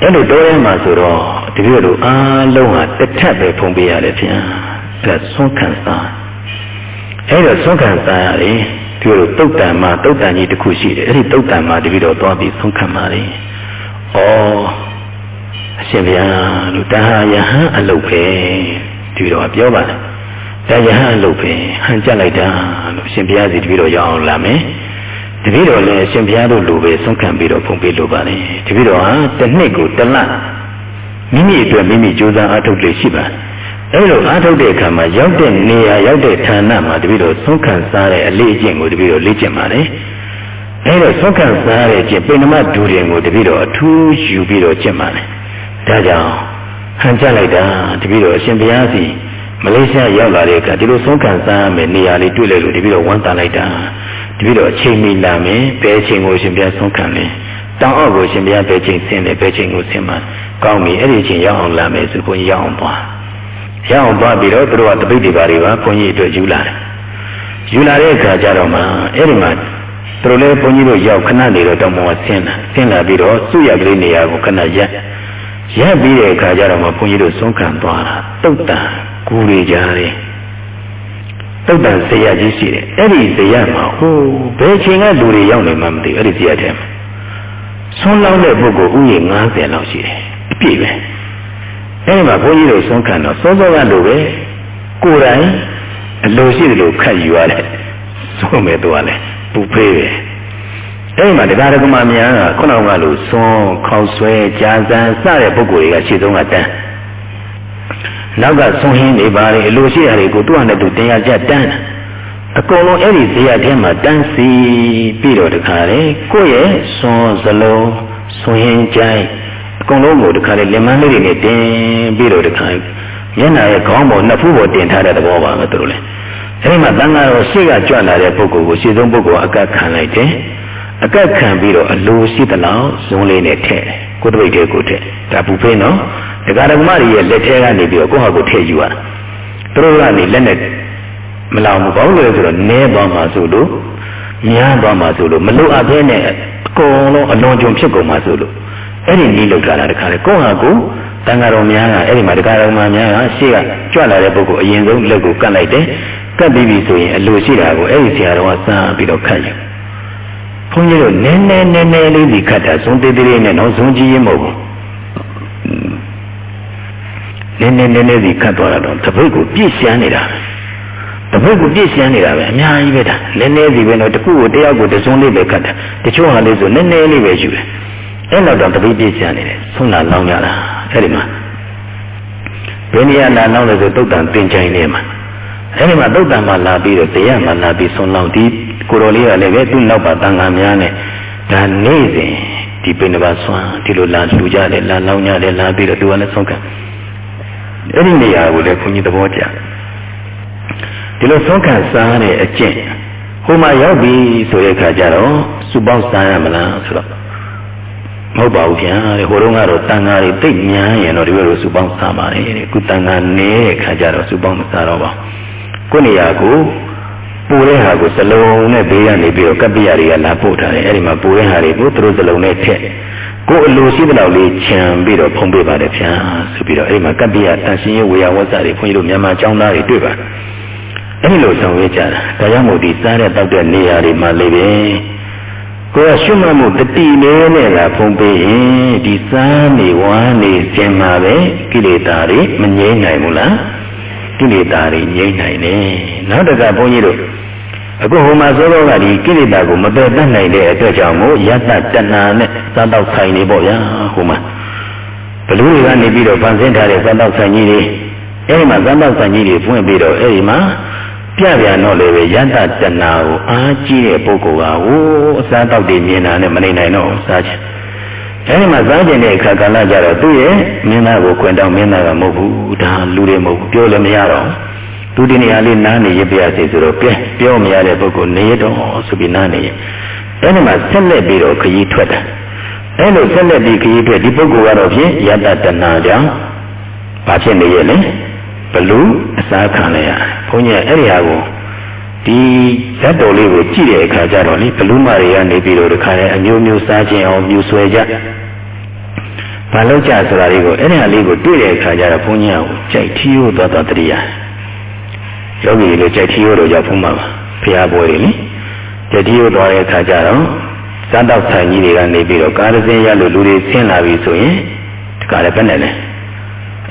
အဲ့လိုတော်ထဲမှာဆိုတော့တပည့်တော်အားလုံးဟာတစ်ထပ်ပဲဖုံးပေးရတယ်ဗျာအဲ့ဒါဆွန့်ခံစားအဲ့တော့ဆွန့်ခံစားရတယ်ပြောလို့တုတ်တန်မှာတုတ်တန်ကြီးတစ်ခုရှိတယ်အဲ့ဒီတုတ်တန်မှာတပည့်တော်သွားပြီးဆုံးခံပါလေဩအရှင်ဗျာလို့ဒါဟာယဟန်အလုပ်ပဲတပည့်တော်ကပြောပါတယ် ဒါယဟန်အလုပ်ပဲဟန်ကြလိုက်တာလို့ရှင်ဘုရားစီတပည့်တော်ရအောင်လာမယ်တပည့်တော်လည်းရှင်ဘုရားတို့လိုပဲဆုံးခံပြီးတော့ဖုန်ပေးလိုပါလေတပည့်တော်ဟာတစ်နှစ်ကိုတစ်လမိမိအတွက်မိမိကြိုးစားအားထုတ်လို့ရှိပါတယ်အဲလိုအားထုတ်တဲ့အခါမှာရောက်တဲ့နေရာရောက်တဲ့ဌာနမှာတပည့်တော်သုံးခံစားတဲ့အလေးအကျင့်ကိုတပည့်တော်လေ့ကျင့်ပါလေ။အဲလိုသုံးခံစားတဲ့အကျင့်ပိဏမဒူရင်ကိုတပည့်တော်အထူးယူပြီးတော့ကျင့်ပါလေ။ဒါကြောင့်ဟန်ကြလိုက်တာတပည့်တော်အရှင်ဘုရားစီ မလေးရှားရောက်လာတဲ့အခါဒီလိုသုံးခံစားမယ်နေရာလေးတွေ့လိုက်လို့တပည့်တော်ဝမ်းသာလိုက်တာတပည့်တော်အချိန်မီလာမယ်ဘယ်အချိန်ကိုရှင်ဘုရားသုံးခံလဲတောင်အောက်ကိုရှင်ဘုရားဘယ်ချိန်ဆင်းလဲဘယ်ချိန်ကိုဆင်းမှာကောင်းပြီအဲ့ဒီအချိန်ရောက်အောင်လာမယ်ဆိုဘုန်းကြီးရောက်အောင်သွားရအောင်သွားပြီးတော့သူတို့ကတပိတ်တွေပါတွေပါဘုန်းကြီးအတွက်ယူလာတယ်ယူလာတဲ့အခါကျတော့မှအဲ့ဒီမှာသူတို့လည်းဘုန်းကြီးတို့ရောက်ခဏနေတော့တောင်ပေါ်ဆင်းလာဆင်းလာပြီးတော့စုရကလေးနေရာကိုခဏရက်ရက်ပြီးတဲ့အခါကျတော့မှဘုန်းကြီးတို့ဆုံးခံသွားတာတုတ်တန် ကူတွေကြားတယ်တုတ်တန်ဇေယကြီးရှိတယ်အဲ့ဒီဇေယမှာဟိုဘယ်ချိန်ကလူတွေရောက်နေမှမသိအဲ့ဒီဇေယထဲမှာဆုံးလောက်တဲ့ပုဂ္ဂိုလ်ဥယျာဉ်90လောက်ရှိတယ်အပြည့်ပဲအဲဒီမှာဘုန်းကြီးတို့ဆုံးခံတော့စောစောကလိုပဲကိုယ်တိုင်အလိုရှိတယ်လို့ခတ်ယူရတယ်ဆုံးမဲ့တော့လည်းပူဖေးပဲအဲဒီမှာတရားဓမ္မများကခုနကလိုသွန်းခေါက်ဆွဲကြာစံစတဲ့ပုဂ္ဂိုလ်တွေကရှေ့ဆုံးကတန်း နောက်ကသွန်းဟင်းနေပါလေအလိုရှိရတယ်ကိုသူ့ဟာနဲ့သူတရားကြတန်းအကုန်လုံးအဲ့ဒီဇေယထဲမှာတန်းစီပြီးတော့တခါလေကိုယ့်ရဲ့သွန်းစလုံးသွန်းဟင်းကြိုင်းအကုန်လုံးကိုတခါလေလက်မန်းလေးတွေနဲ့တင်ပြီးတော့တခါမျက်နှာရဲ့ခေါင်းပေါ်နှစ်ဖူးပေါ်တင်ထားတဲ့သဘောပါပဲသူတို့လေအဲဒီမှာတန်ဃာတော်ရှေ့ကကြွလာတဲ့ပုဂ္ဂိုလ်ကိုရှေ့ဆုံးပုဂ္ဂိုလ်အကတ်ခံလိုက်တယ် အကတ်ခံပြီးတော့အလိုရှိသလောက်ဇုံးလေးနဲ့ထည့်တယ်ကိုတပိတ်တဲ့ကိုထည့်ဒါပူဖေးနော်ဒကာဒကမတွေရဲ့လက်ထဲကနေပြီးတော့ကိုယ့်ဟာကိုထည့်ယူရတာသူတို့ကနေလက်နဲ့မလောင်ဘူးဘာလို့လဲဆိုတော့နဲသွားမှဆိုလို့များသွားမှဆိုလို့မလိုအပ်ဘဲနဲ့အကုန်လုံးအလွန်ကြုံဖြစ်ကုန်မှဆိုလို့အဲ့ဒီနည်းလောက်ထားတာတခါလေကိုယ့်ဟာကိုတန်ဃာတော်များကအဲ့ဒီမှာတက္ကရာများကရှေ့ကကြွလာတဲ့ပုဂ္ဂိုလ်အရင်ဆုံးလက်ကိုကတ်လိုက်တယ်ကတ်ပြီးပြီဆိုရင်အလိုရှိတာကိုအဲ့ဒီဆရာတော်ကစမ်းပြီးတော့ခတ်ယူ ဘုန်းကြီးတို့နည်းနည်းနည်းနည်းလေးဒီခတ်တာဇုံသေးသေးလေးနဲ့တော့ဇုံကြီးရင်မဟုတ်ဘူးနည်းနည်းနည်းနည်းဒီခတ်သွားတာတော့တပိတ်ကိုပြည့်ရှမ်းနေတာတပိတ်ကိုပြည့်ရှမ်းနေတာပဲအများကြီးပဲဒါနည်းနည်းစီပဲတော့တခုကိုတယောက်ကိုတစုံလေးပဲခတ်တာတချို့ဟာလေးဆိုနည်းနည်းလေးပဲယူတယ်အဲ့လောက်တော့တပိပြည့်ချနေတယ်ဆုံးလာလောင်းကြတာအဲ့ဒီမှာဘယ်နေရာလာလောင်းလဲဆိုတုတ်တန်တင်ချိုင်းနေမှာ အဲ့ဒီမှာတုတ်တန်မှာလာပြီးတော့တရားမှာလာပြီးဆုံးလောင်းဒီကိုတော်လေးကလည်းပဲသူ့နောက်ပါတန်ခါများနဲ့ဒါနေ့စဉ်ဒီပိဏဘာဆွမ်းဒီလိုလာလှူကြတယ်လာလောင်းကြတယ်လာပြီးတော့သူကလည်းဆုံးခံအဲ့ဒီနေရာကိုလည်းခွန်ကြီးသဘောကျဒီလိုဆုံးခံစားတဲ့အကျင့်ဟိုမှာရောက်ပြီဆိုတဲ့အခါကျတော့စုပေါင်းစားရမလားဆိုတော့မဟုတ်ပါဘူးဗျာတဲ့ဟိုတုန်းကတော့တန်ဃာတွေတိတ်များရင်တော့ဒီလိုစုပေါင်းစားပါတယ်တဲ့ခုတန်ဃာနေတဲ့အခါကျတော့စုပေါင်းမစားတော့ပါ ကိုနေရာကိုပူတဲ့ဟာကိုစလုံးနဲ့ဘေးကနေပြီးတော့ကပ္ပိယတွေကလာပို့ထားတယ်အဲ့ဒီမှာပူတဲ့ဟာတွေကိုသူတို့စလုံးနဲ့ထက်ကိုအလိုရှိတဲ့လောက်လေးခြံပြီးတော့ဖုံးပေးပါတယ်ဗျာဆိုပြီးတော့အဲ့ဒီမှာကပ္ပိယတန်ရှင်ရဝေယဝဆတွေခွန်ကြီးတို့မြန်မာကျောင်းသားတွေတွေ့ပါအဲ့လိုဆောင်ရွက်ကြတာဒါကြောင့်မို့ဒီစားတဲ့တောက်တဲ့နေရာတွေမှာလေးပဲကိုယ်ကရှုမှတ်မှုတတိလေးနဲ့လာဖုံးပေးရင်ဒီစားနေဝါနေခြင်းမှာပဲကိလေသာတွေမငြိမ့်နိုင်ဘူးလား ကိလေသာတွေငြိမ့်နိုင်တယ်နောက်တကဘုန်းကြီးတို့အခုဟိုမှာသောတော်ကဒီကိလေသာကိုမပယ်တတ်နိုင်တဲ့အတွက်ကြောင့်မို့ယတ္တတဏှာနဲ့စားတော့ဆိုင်နေပေါ့ဗျာဟိုမှာဘလူတွေကနေပြီးတော့ဗန်ဆင်းထားတဲ့စားတော့ဆိုင်ကြီးတွေအဲဒီမှာစားတော့ဆိုင်ကြီးတွေဖွင့်ပြီးတော့အဲဒီမှာပြပြန်တော့လေပဲယတ္တတဏှာကိုအားကြီးတဲ့ပုဂ္ဂိုလ်ကဟိုအစားတော့တွေမြင်တာနဲ့မနေနိုင်တော့စားချင် အဲဒီမှာစားကျင်တဲ့အခါကာလကြတော့သူ့ရဲ့မင်းသားကိုခွင်တော့မင်းသားကမဟုတ်ဘူးဒါလူတွေမဟုတ်ဘူးပြောလည်းမရတော့သူဒီနေရာလေးနားနေရပြရစီဆိုတော့ပြပြောမရတဲ့ပုဂ္ဂိုလ်နေတော့ဆိုပြီးနားနေရအဲဒီမှာဆက်လက်ပြီးတော့ခရီးထွက်တာအဲလိုဆက်လက်ပြီးခရီးထွက်ဒီပုဂ္ဂိုလ်ကတော့ဖြင့်ယတ္တတဏှာကြောင့်ဘာဖြစ်နေရဲ့လဲဘလူအစားခံလိုက်ရတယ်ဘုန်းကြီးအဲ့ဒီဟာကို ဒီဇတ်တော်လေးကိုကြည့်တဲ့အခါကျတော့လေဘလူမတွေကနေပြီးတော့တခါလေအမျိုးမျိုးစားခြင်းအောင်မြူဆွဲကြဘာလို့ကြဆိုတာလေးကိုအဲ့ဒီဟာလေးကိုတွေ့တဲ့အခါကျတော့ဘုန်းကြီးကကြိုက်ထီးရိုးသွားသွားတရိယာယောဂီတွေကြိုက်ထီးရိုးတော့ကြောက်ဖုံးမှာပါဖျားပွဲတွေလေကြိုက်ထီးရိုးသွားတဲ့အခါကျတော့ဇတ်တော်ဆိုင်ကြီးတွေကနေပြီးတော့ကားရစင်းရလို့လူတွေဆင်းလာပြီဆိုရင်ဒီကားလည်းပဲနဲ့လေ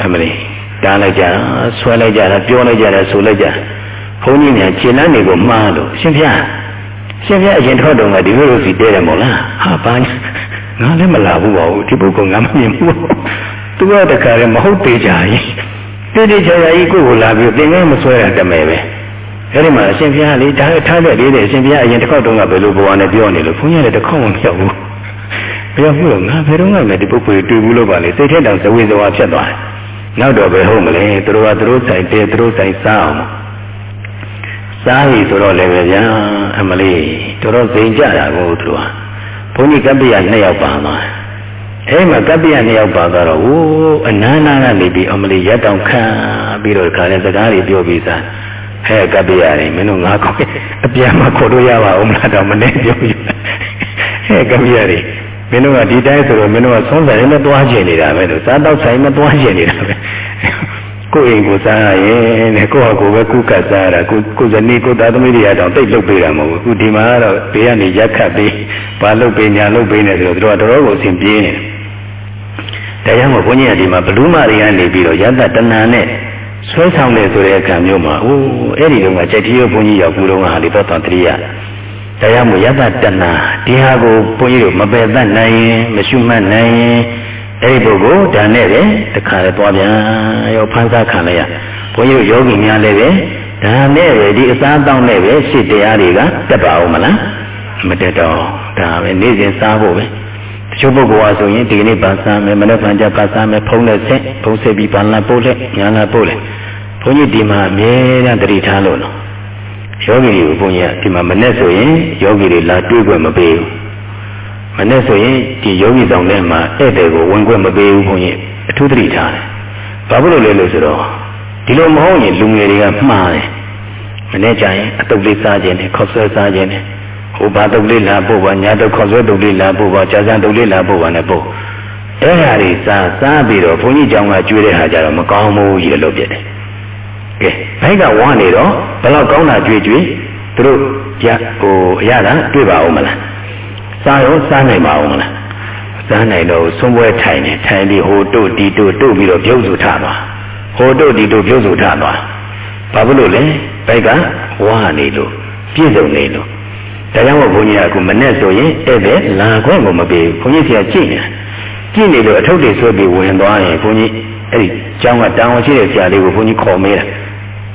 အမလေးတားလိုက်ကြဆွဲလိုက်ကြတာပြောလိုက်ကြတာဆိုလိုက်ကြ ဘုန်းကြီးများခြေလမ်းတွေကိုမှားလို့ရှင်ဖျားရှင်ဖျားအရင်ထွက်တော့ကဒီလိုလိုစီတဲတယ်မို့လားဟာဘာငါလည်းမလာဘူးပါဘူးဒီပုဂ္ဂိုလ်ငါမမြင်ဘူးသူကတခါလည်းမဟုတ်သေးကြကြီးတိတိကျကျကြီးကိုယ်ကိုလာပြီးသင်္ကန်းမဆွဲတာတမယ်ပဲအဲ့ဒီမှာအရှင်ဘုရားလေးဒါထားတဲ့လေးတဲ့အရှင်ဘုရားအရင်တစ်ခေါက်တုန်းကဘယ်လိုဘဝနဲ့ပြောနေလို့ဘုန်းကြီးလည်းတစ်ခေါက်မှမပြောဘူးပြောမှုတော့ငါဘယ်တော့မှလည်းဒီပုဂ္ဂိုလ်တွေ့ဘူးလို့ပါလေစိတ်ထဲတောင်ဇဝေဇဝါဖြစ်သွားတယ်နောက်တော့ပဲဟုတ်မလဲသူတို့ကသူတို့ဆိုင်တဲသူတို့ဆိုင်စားအောင် စားပြီဆိုတော့လည်းပဲဗျာအမလေးတော်တော်စိန်ကြတာကိုသူတို့ကဘုန်းကြီးကပ္ပိယနှစ်ယောက်ပါသွားအဲ့မှာကပ္ပိယနှစ်ယောက်ပါသွားတော့ဟိုအနန္နာကနေပြီးအမလေးရက်တောင်ခံပြီးတော့ခါတဲ့စကားတွေပြောပြီးစားဟဲ့ကပ္ပိယတွေမင်းတို့ငါကောအပြန်မခေါ်လို့ရပါဦးမလားတော့မနေပြောယူဟဲ့ကပ္ပိယတွေမင်းတို့ကဒီတိုင်းဆိုတော့မင်းတို့ကဆုံးဆိုင်နဲ့သွားကျင်နေတာပဲလို့စားတော့ဆိုင်နဲ့သွားကျင်နေတာပဲ ကိုယ့်အိမ်ကိုစားရရင်တဲ့ကိုယ့်ဟာကိုယ်ပဲကုကတ်စားရတာကိုကိုဇနီးကိုသားသမီးတွေကတော့တိတ်လုတ်ပေးတာမဟုတ်ဘူးအခုဒီမှာကတော့ဘေးကနေရက်ခတ်ပေးဘာလုတ်ပေးညာလုတ်ပေးနေဆိုတော့သူတို့ကတော်တော်ကိုအစဉ်ပြေးနေတယ်ဒါကြောင့်မို့ဘုန်းကြီးကဒီမှာဘလူးမာတွေကနေပြီးတော့ယတ္တတဏ္ဏနဲ့ဆွဲဆောင်တယ်ဆိုတဲ့အခါမျိုးမှာအိုးအဲ့ဒီတော့ကကြိုက်တီးရဘုန်းကြီးရောက်ဘူးတော့ဟာလေတော့တန်တရိယဒါကြောင့်မို့ယတ္တတဏ္ဏဒီဟာကိုဘုန်းကြီးတို့မပယ်တတ်နိုင်ရင်မရှုမှတ်နိုင်ရင် အဲ့ဒီပုဂ္ဂိုလ်ဒါနဲ့ပဲတခါလေသွားပြန်ရောဖန်ဆာခံလိုက်ရဘုန်းကြီးတို့ယောဂီများလည်းပဲဒါနဲ့ပဲဒီအစားတောင်းနဲ့ပဲရှစ်တရားတွေကတက်ပါအောင်မလားမတက်တော့ဒါပဲနေ့စဉ်စားဖို့ပဲတချို့ပုဂ္ဂိုလ်ဟာဆိုရင်ဒီကနေ့ပါစားမယ်မနေ့ကကြပါစားမယ်ဖုံးနဲ့ဆက်ဖုံးဆက်ပြီးပါလာပို့လက်ညာလာပို့လက်ဘုန်းကြီးဒီမှာအမြဲတမ်းတတိထားလို့နော်ယောဂီတွေကိုဘုန်းကြီးကဒီမှာမနေ့ဆိုရင်ယောဂီတွေလာတွေးခွင့်မပေးဘူး မနေ့ဆိုရင်ဒီယောဂီဆောင်ထဲမှာဧည့်သည်ကိုဝင်ခွင့်မပေးဘူးဘုန်းကြီးအထူးသတိထားတယ်ဘာဖြစ်လို့လဲလို့ဆိုတော့ဒီလိုမဟုတ်ရင်လူငယ်တွေကမှားတယ်မနေ့ကျရင်အတုပ်လေးစားခြင်းနဲ့ခေါက်ဆွဲစားခြင်းနဲ့ဟိုဘာတုပ်လေးလာပို့ပါညာတုပ်ခေါက်ဆွဲတုပ်လေးလာပို့ပါကြာစံတုပ်လေးလာပို့ပါနဲ့ပို့အဲ့ဟာတွေစားစားပြီးတော့ဘုန်းကြီးကျောင်းကကျွေးတဲ့ဟာကြတော့မကောင်းဘူးကြီးလို့ပြတယ်ကဲဘိုက်ကဝမ်းနေတော့ဘယ်တော့ကောင်းတာကြွေးကြွေးသူတို့ကြဟိုအရသာတွေ့ပါဦးမလား စားရောစားနိုင်ပါဦးမလားစားနိုင်တော့ဆုံးပွဲထိုင်နေထိုင်ပြီးဟိုတို့ဒီတို့တို့ပြီးတော့ပြုံးစုထသွားဟိုတို့ဒီတို့ပြုံးစုထသွားဘာဖြစ်လို့လဲဘိုက်ကဝါနေလို့ပြည့်စုံနေလို့ဒါကြောင့်မို့ဘုန်းကြီးကအခုမနဲ့ဆိုရင်ဧည့်သည်လာခွင့်ကိုမပေးဘူးဘုန်းကြီးဆရာကြည့်နေတာကြည့်နေလို့အထုပ်တွေဆွဲပြီးဝင်သွားရင်ဘုန်းကြီးအဲ့ဒီကျောင်းကတောင်းရှိတဲ့ဆရာလေးကိုဘုန်းကြီးခေါ်မေးတာ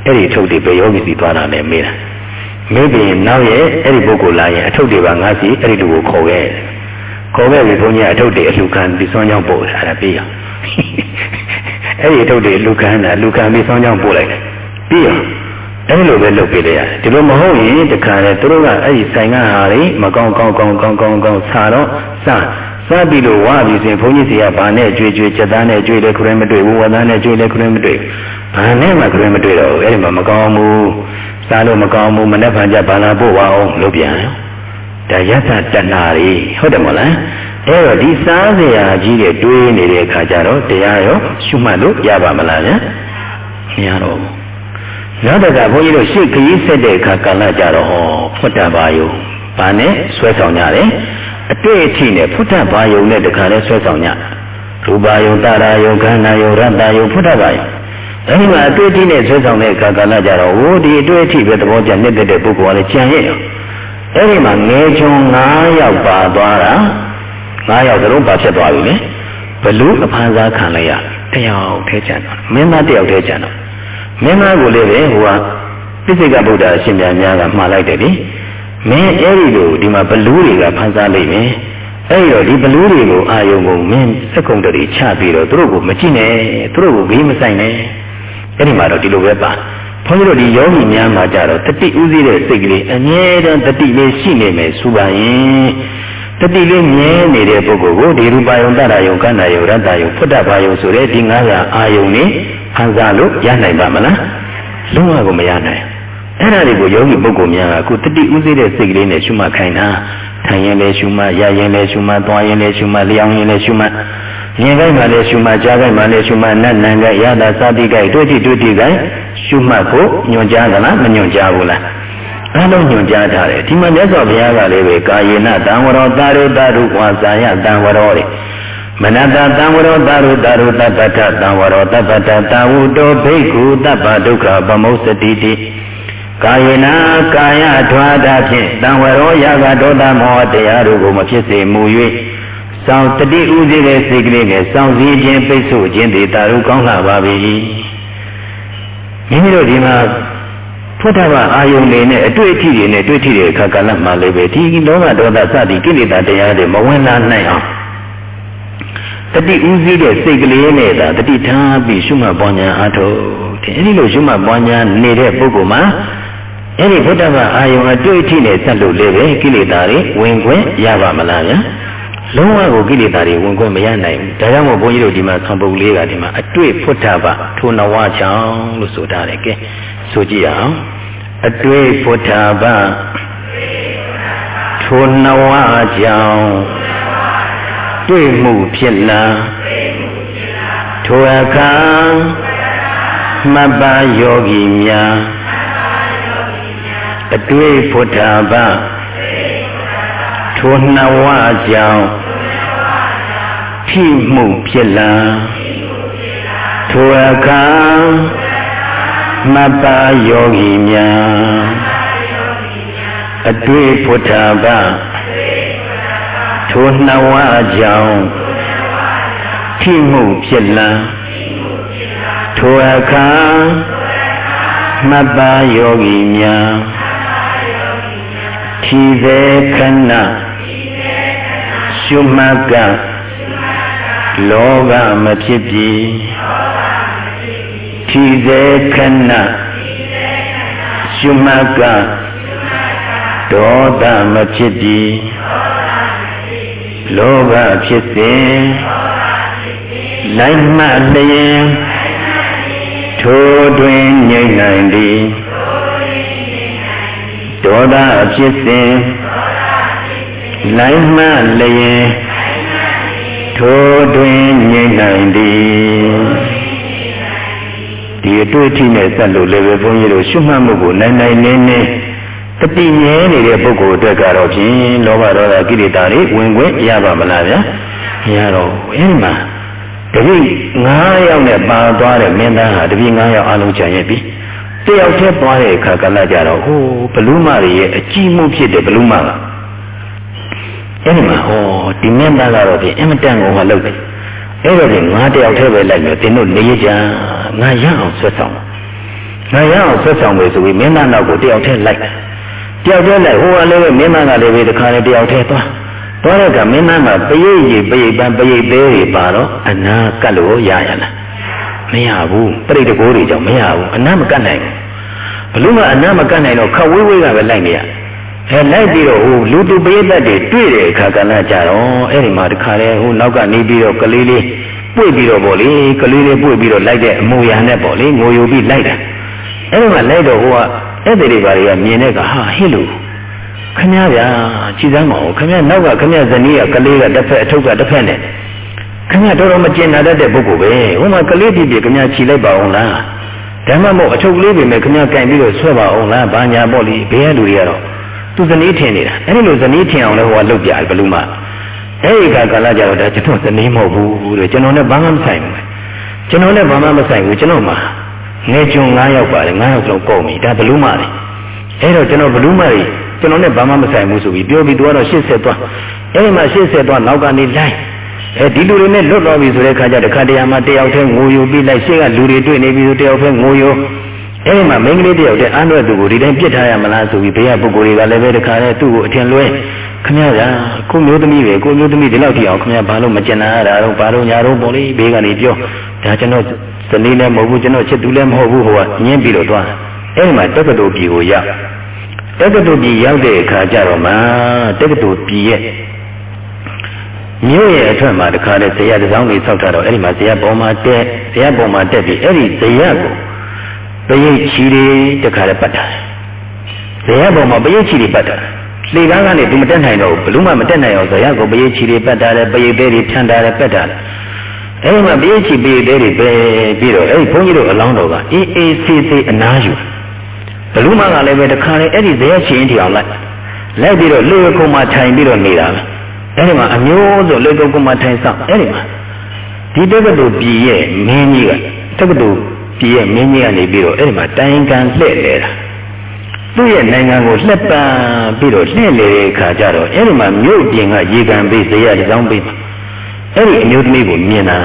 အဲ့ဒီအထုပ်တွေဘယ်ယောဂီစီသွားတာလဲမေးတာ မေးပြီးနောက်ရဲ့အဲ့ဒီပုဂ္ဂိုလ်လာရင်အထုပ်တွေပါငါစီအဲ့ဒီလူကိုခေါ်ခဲ့ခေါ်ခဲ့ပြီးဘုန်းကြီးအထုပ်တွေအလှခံဒီဆွမ်းကြောင်းပို့တာအဲ့ဒါပြီးရအဲ့ဒီအထုပ်တွေအလှခံတာအလှခံပြီးဆွမ်းကြောင်းပို့လိုက်တယ်ပြီးရအဲ့လိုပဲလုပ်ပေးလိုက်ရတယ်ဒီလိုမဟုတ်ရင်တခါလေသူတို့ကအဲ့ဒီဆိုင်ကဟာတွေမကောင်းကောင်းကောင်းကောင်းကောင်းကောင်းဆာတော့စစပြီးလို့ဝါပြီးစဉ်ဘုန်းကြီးစီကဘာနဲ့ကြွေကြွေချက်သားနဲ့ကြွေလဲခရဲမတွေ့ဘူးဝါသားနဲ့ကြွေလဲခရဲမတွေ့ဘာနဲ့မှခရဲမတွေ့တော့ဘူးအဲ့ဒီမှာမကောင်းဘူး စားလို့မကောင်းဘူးမနဲ့ဖန်ကြဘာလာပို့ပါအောင်လို့ပြန်ဒါယသတဏှာတွေဟုတ်တယ်မဟုတ်လားအဲ့တော့ဒီစားစရာကြီးတွေတွေးနေတဲ့အခါကျတော့တရားရောရှုမှတ်လို့ရပါမလားဗျာမရတော့ဘူးနောက်တကဘုန်းကြီးတို့ရှေ့ခရီးဆက်တဲ့အခါကာလကြတော့ဟောဖွတ်တပါယုံဘာနဲ့ဆွဲဆောင်ကြတယ်အတွေ့အထိနဲ့ဖွတ်တပါယုံနဲ့တခါလဲဆွဲဆောင်ကြရူပါယုံတာရာယုံခန္ဓာယုံရတ္တယုံဖွတ်တပါယုံ အဲဒီမှာအတွေ့အထိနဲ့ဆွဲဆောင်တဲ့အခါကာလကြတော့ဟိုဒီအတွေ့အထိပဲသဘောကျနေတဲ့ပုဂ္ဂိုလ်ကလည်းကြံရဲ့အဲ့ဒီမှာငယ်ချုံ9ယောက်ပါသွားတာ9ယောက်သလုံးပါဖြစ်သွားပြီလေဘလူအဖန်စားခံလိုက်ရတယောက်ထဲကျန်တော့မင်းသားတယောက်ထဲကျန်တော့မင်းသားကိုလည်းပဲဟိုကပိစိကဗုဒ္ဓအရှင်မြတ်များကမှားလိုက်တယ်လေမင်းအဲ့ဒီလိုဒီမှာဘလူးတွေကဖန်ဆားလိုက်မယ်အဲ့ဒီတော့ဒီဘလူးတွေကိုအာယုံကိုမင်းစက်ကုံတည်းချပြီးတော့သူတို့ကိုမကြည့်နဲ့သူတို့ကိုဘေးမဆိုင်နဲ့ အဲ့ဒီမှာတော့ဒီလိုပဲပါဘုန်းကြီးတို့ဒီယောဂီများမှာကြတော့တတိဥသိတဲ့စိတ်ကလေးအမြဲတမ်းတတိလေးရှိနေမယ်ဆိုပါရင်တတိလေးမြဲနေတဲ့ပုဂ္ဂိုလ်ကိုဒီရူပယုံတရယုံကန္နာယုံရတ္တယုံဖွတ်တဘာယုံဆိုတဲ့ဒီ၅ရာအာယုံနေခံစားလို့ရနိုင်ပါမလားလုံးဝကိုမရနိုင် အဲ့ဒါတွေကိုယောဂီပုဂ္ဂိုလ်များကအခုတတိဥသိတဲ့စိတ်ကလေးနဲ့ရှုမှတ်ခိုင်းတာထိုင်ရင်လည်းရှုမှတ်ရရင်လည်းရှုမှတ်သွားရင်လည်းရှုမှတ်လျောင်းရင်လည်းရှုမှတ်မြင်ခိုင်းမှလည်းရှုမှတ်ကြားခိုင်းမှလည်းရှုမှတ်နတ်နံကရတာစသည်ကိုတွေ့တိတွေ့တိကိုရှုမှတ်ဖို့ညွှန်ကြားသလားမညွှန်ကြားဘူးလားအဲ့လိုညွှန်ကြားထားတယ်ဒီမှာမြတ်စွာဘုရားကလည်းပဲကာယေနတံဝရောတာရုတာရုဝါစာယတံဝရောတဲ့မနတတံဝရောတာရုတာရုတပ္ပတတံဝရောတပ္ပတတာဝုတောဘိက္ခုတပ္ပဒုက္ခဗမုစ္စတိတိ ကာယေနကာယထွာတာဖြင့်တံဝရောယာကဒေါသမောဟတရားတို့ကိုမဖြစ်စေမူ၍စောင့်တတိဥသိတဲ့စိတ်ကလေးနဲ့စောင့်စည်းခြင်းပိတ်ဆို့ခြင်းတွေတာရုကောင်းလာပါပြီမိမိတို့ဒီမှာဖုဒ္ဓဘာအာယုန်တွေနဲ့အတွေ့အထိတွေနဲ့တွေ့ထိတဲ့အခါကာလမှာလည်းပဲဒီလောကဒေါသစသည်ကိလေသာတရားတွေမဝင်လာနိုင်အောင်တတိဥစည်းတဲ့စိတ်ကလေးနဲ့သာတတိထားပြီးရှုမှတ်ပွားများအားထုတ်တယ်အဲဒီလိုရှုမှတ်ပွားများနေတဲ့ပုဂ္ဂိုလ်မှာ အဲ့ဒီဘုဒ္ဓဘာအာယုံအတွေ့အထိနဲ့ဆက်လို့လည်းပဲကိလေသာတွေဝင်ခွင့်ရပါမလားဗျာလုံးဝကိုကိလေသာတွေဝင်ခွင့်မရနိုင်ဘူးဒါကြောင့်မို့ဘုန်းကြီးတို့ဒီမှာခံပုတ်လေးကဒီမှာအတွေ့ဘုဒ္ဓဘာထိုနဝချောင်းလို့ဆိုထားတယ်ကဲဆိုကြည့်အောင်အတွေ့ဘုဒ္ဓဘာထိုနဝချောင်းတွေ့မှုဖြစ်လာထိုအခါမပ္ပယောဂီများ အတွေ့ဘုဒ္ဓဘာထိုနှဝကြောင့်ထိမှုဖြစ်လာထိုအခါမပ္ပယောဂီများအတွေ့ဘုဒ္ဓဘာထိုနှဝကြောင့်ထိမှုဖြစ်လာထိုအခါမပ္ပယောဂီများ ထီသေးခဏရှုမှတ်ကလောဘမဖြစ်ပြီထီသေးခဏရှုမှတ်ကဒေါသမဖြစ်ပြီလောဘဖြစ်စဉ်လိုက်မှလျင်ထိုတွင်ငြိမ့်နိုင်သည် ဒေါသဖြစ်စဉ်လိုက်မှလျင်ထိုတွင်ငြိမ့်နိုင်သည်ဒီအတွေ့အထိနဲ့ဆက်လို့လည်းပဲဘုန်းကြီးတို့ရှုမှတ်မှုကိုနိုင်နိုင်နေနေတတိမြဲနေတဲ့ပုဂ္ဂိုလ်အတွက်ကတော့ဖြင့်လောဘဒေါသကိလေသာတွေဝင်ခွင့်ရပါမလားဗျာမရတော့ဘူးအဲဒီမှာတပိ9ယောက်နဲ့ပါသွားတဲ့မင်းသားဟာတပိ9ယောက်အလုံးချန်ရဲ့ပြီ တတယောက်တည်းသွားတဲ့အခါကလည်းကြတော့ဟိုဘလူးမတွေရဲ့အကြည့်မှုဖြစ်တဲ့ဘလူးမကအဲ့ဒီမှာဟောဒီမြတ်သားကတော့ဒီအင်မတန်ကိုဟောလုပ်တယ်အဲ့တော့ဒီငါတယောက်တည်းပဲလိုက်မယ်သင်တို့နေရကြငါရအောင်ဆွတ်ဆောင်ငါရအောင်ဆွတ်ဆောင်မယ်ဆိုပြီးမင်းသားနောက်ကိုတယောက်တည်းလိုက်တယောက်တည်းလိုက်ဟိုကလည်းပဲမင်းသားကလည်းပဲတခါလေတယောက်တည်းသွားသွားတဲ့ကမင်းသားမှာပရိတ်ကြီးပရိတ်ပန်းပရိတ်သေးတွေပါတော့အနာကတ်လို့ရရလား မရဘူးပရိတ်တကိုးတွေကြောင့်မရဘူးအနာမကတ်နိုင်ဘူးဘလို့မှအနာမကတ်နိုင်တော့ခက်ဝေးဝေးကပဲလိုက်နေရအဲလိုက်ပြီးတော့ဟိုလူသူပရိသတ်တွေတွေ့တဲ့အခါကလည်းကြတော့အဲ့ဒီမှာတခါလေဟိုနောက်ကနေပြီးတော့ကလေးလေးပွေပြီးတော့ဗောလေကလေးလေးပွေပြီးတော့လိုက်တဲ့အမူအရာနဲ့ဗောလေငိုယူပြီးလိုက်တာအဲ့ဒီမှာလိုက်တော့ဟိုကအဲ့ဒီတွေဘာတွေကမြင်တဲ့ကဟာဟဲ့လို့ခမည်းဗျာကြည်စမ်းမအောင်ခမည်းနောက်ကခမည်းဇနီးကကလေးကတစ်ဖက်အထုပ်ကတစ်ဖက်နဲ့ ခမည်းတော်တော်မကျင်နာတတ်တဲ့ပုဂ္ဂိုလ်ပဲဟိုမှာကလေးပြည့်ပြည့်ခမည်းခြိလိုက်ပါအောင်လားဓမ္မမို့အထုပ်ကလေးပဲခမည်းကင်ပြီးတော့ဆွဲပါအောင်လားဘာညာပေါ့လေဘေးကလူတွေကတော့သူဇနီးထင်နေတာအဲ့ဒီလိုဇနီးထင်အောင်လဲဟိုကလုပ်ပြဘလူးမအဲ့ဒီကကာလကြတော့ဒါကျွန်တော်ဇနီးမဟုတ်ဘူးတဲ့ကျွန်တော်နဲ့ဘာမှမဆိုင်ဘူးကျွန်တော်နဲ့ဘာမှမဆိုင်ဘူးကျွန်တော်မှာငယ်ကျွန်း9ယောက်ပါတယ်9ယောက်လုံးကုန်ပြီဒါဘလူးမလေအဲ့တော့ကျွန်တော်ဘလူးမတွေကျွန်တော်နဲ့ဘာမှမဆိုင်ဘူးဆိုပြီးပြောပြီးသူကတော့80သွားအဲ့ဒီမှာ80သွားနောက်ကနေလိုက် အဲဒီလူတွေနဲ့လွတ်တော်ပြီဆိုတဲ့ခါကျတခါတရံမှာတယောက်တည်းငိုယူပြီးလိုက်ရှေ့ကလူတွေတွေ့နေပြီဆိုတယောက်တည်းငိုယူအဲဒီမှာမိန်းကလေးတယောက်တည်းအမ်းရွက်သူကိုဒီတိုင်းပြစ်ထားရမလားဆိုပြီးဘေးကပုဂ္ဂိုလ်တွေကလည်းပဲတခါတည်းသူ့ကိုအထင်လွဲခမရကကိုမျိုးသမီးပဲကိုမျိုးသမီးဒီလောက်ထိအောင်ခမရဘာလို့မကျင်နာရတာတော့ဘာလို့ညာတော့ပေါ့လေဘေးကနေပြောဒါကျွန်တော်ဇနီးလည်းမဟုတ်ဘူးကျွန်တော်ချစ်သူလည်းမဟုတ်ဘူးဟိုကညင်းပြီးတော့သွားအဲဒီမှာတက္ကသိုလ်ပြည်ကိုရောက်တက္ကသိုလ်ပြည်ရောက်တဲ့အခါကျတော့မှတက္ကသိုလ်ပြည်ရဲ့ မြို့ရဲ့အထွက်မှာတခါတည်းဇေယျတစ်စောင်းလေးဆောက်ထားတော့အဲ့ဒီမှာဇေယျပေါ်မှာတက်ဇေယျပေါ်မှာတက်ပြီးအဲ့ဒီဇေယျကိုပရိတ်ချီတွေတခါတည်းပတ်တာဇေယျပေါ်မှာပရိတ်ချီတွေပတ်တာလေကားကနေသူမတက်နိုင်တော့ဘလို့မှမတက်နိုင်အောင်ဇေယျကိုပရိတ်ချီတွေပတ်တာတယ်ပရိတ်သေးတွေဖြန့်တာတယ်ပတ်တာတယ်အဲ့ဒီမှာပရိတ်ချီပရိတ်သေးတွေပဲပြီးတော့အဲ့ဒီဘုန်းကြီးတို့အလောင်းတော်ကအေးအေးဆေးဆေးအနားယူဘလူးမကလည်းပဲတခါလေအဲ့ဒီဇေယျချင်းတီအောင်လိုက်လိုက်ပြီးတော့လေကုံမှာထိုင်ပြီးတော့နေတာပဲ အဲ့ဒီမှာအမျိုးစုလေကုံကုံမှာထိုင်ဆောင်အဲ့ဒီမှာဒီတက္ကသိုလ်ပြည်ရဲ့မင်းကြီးကတက္ကသိုလ်ပြည်ရဲ့မင်းကြီးကနေပြီးတော့အဲ့ဒီမှာတိုင်ကန်လှည့်လေတာသူ့ရဲ့နိုင်ငံကိုလှက်ပန်ပြီးတော့လှည့်လေတဲ့အခါကျတော့အဲ့ဒီမှာမြို့ပြင်ကရေကန်ပေးဇေယျတစ်စောင်းပေးအဲ့ဒီအမျိုးသမီးကိုမြင်တာ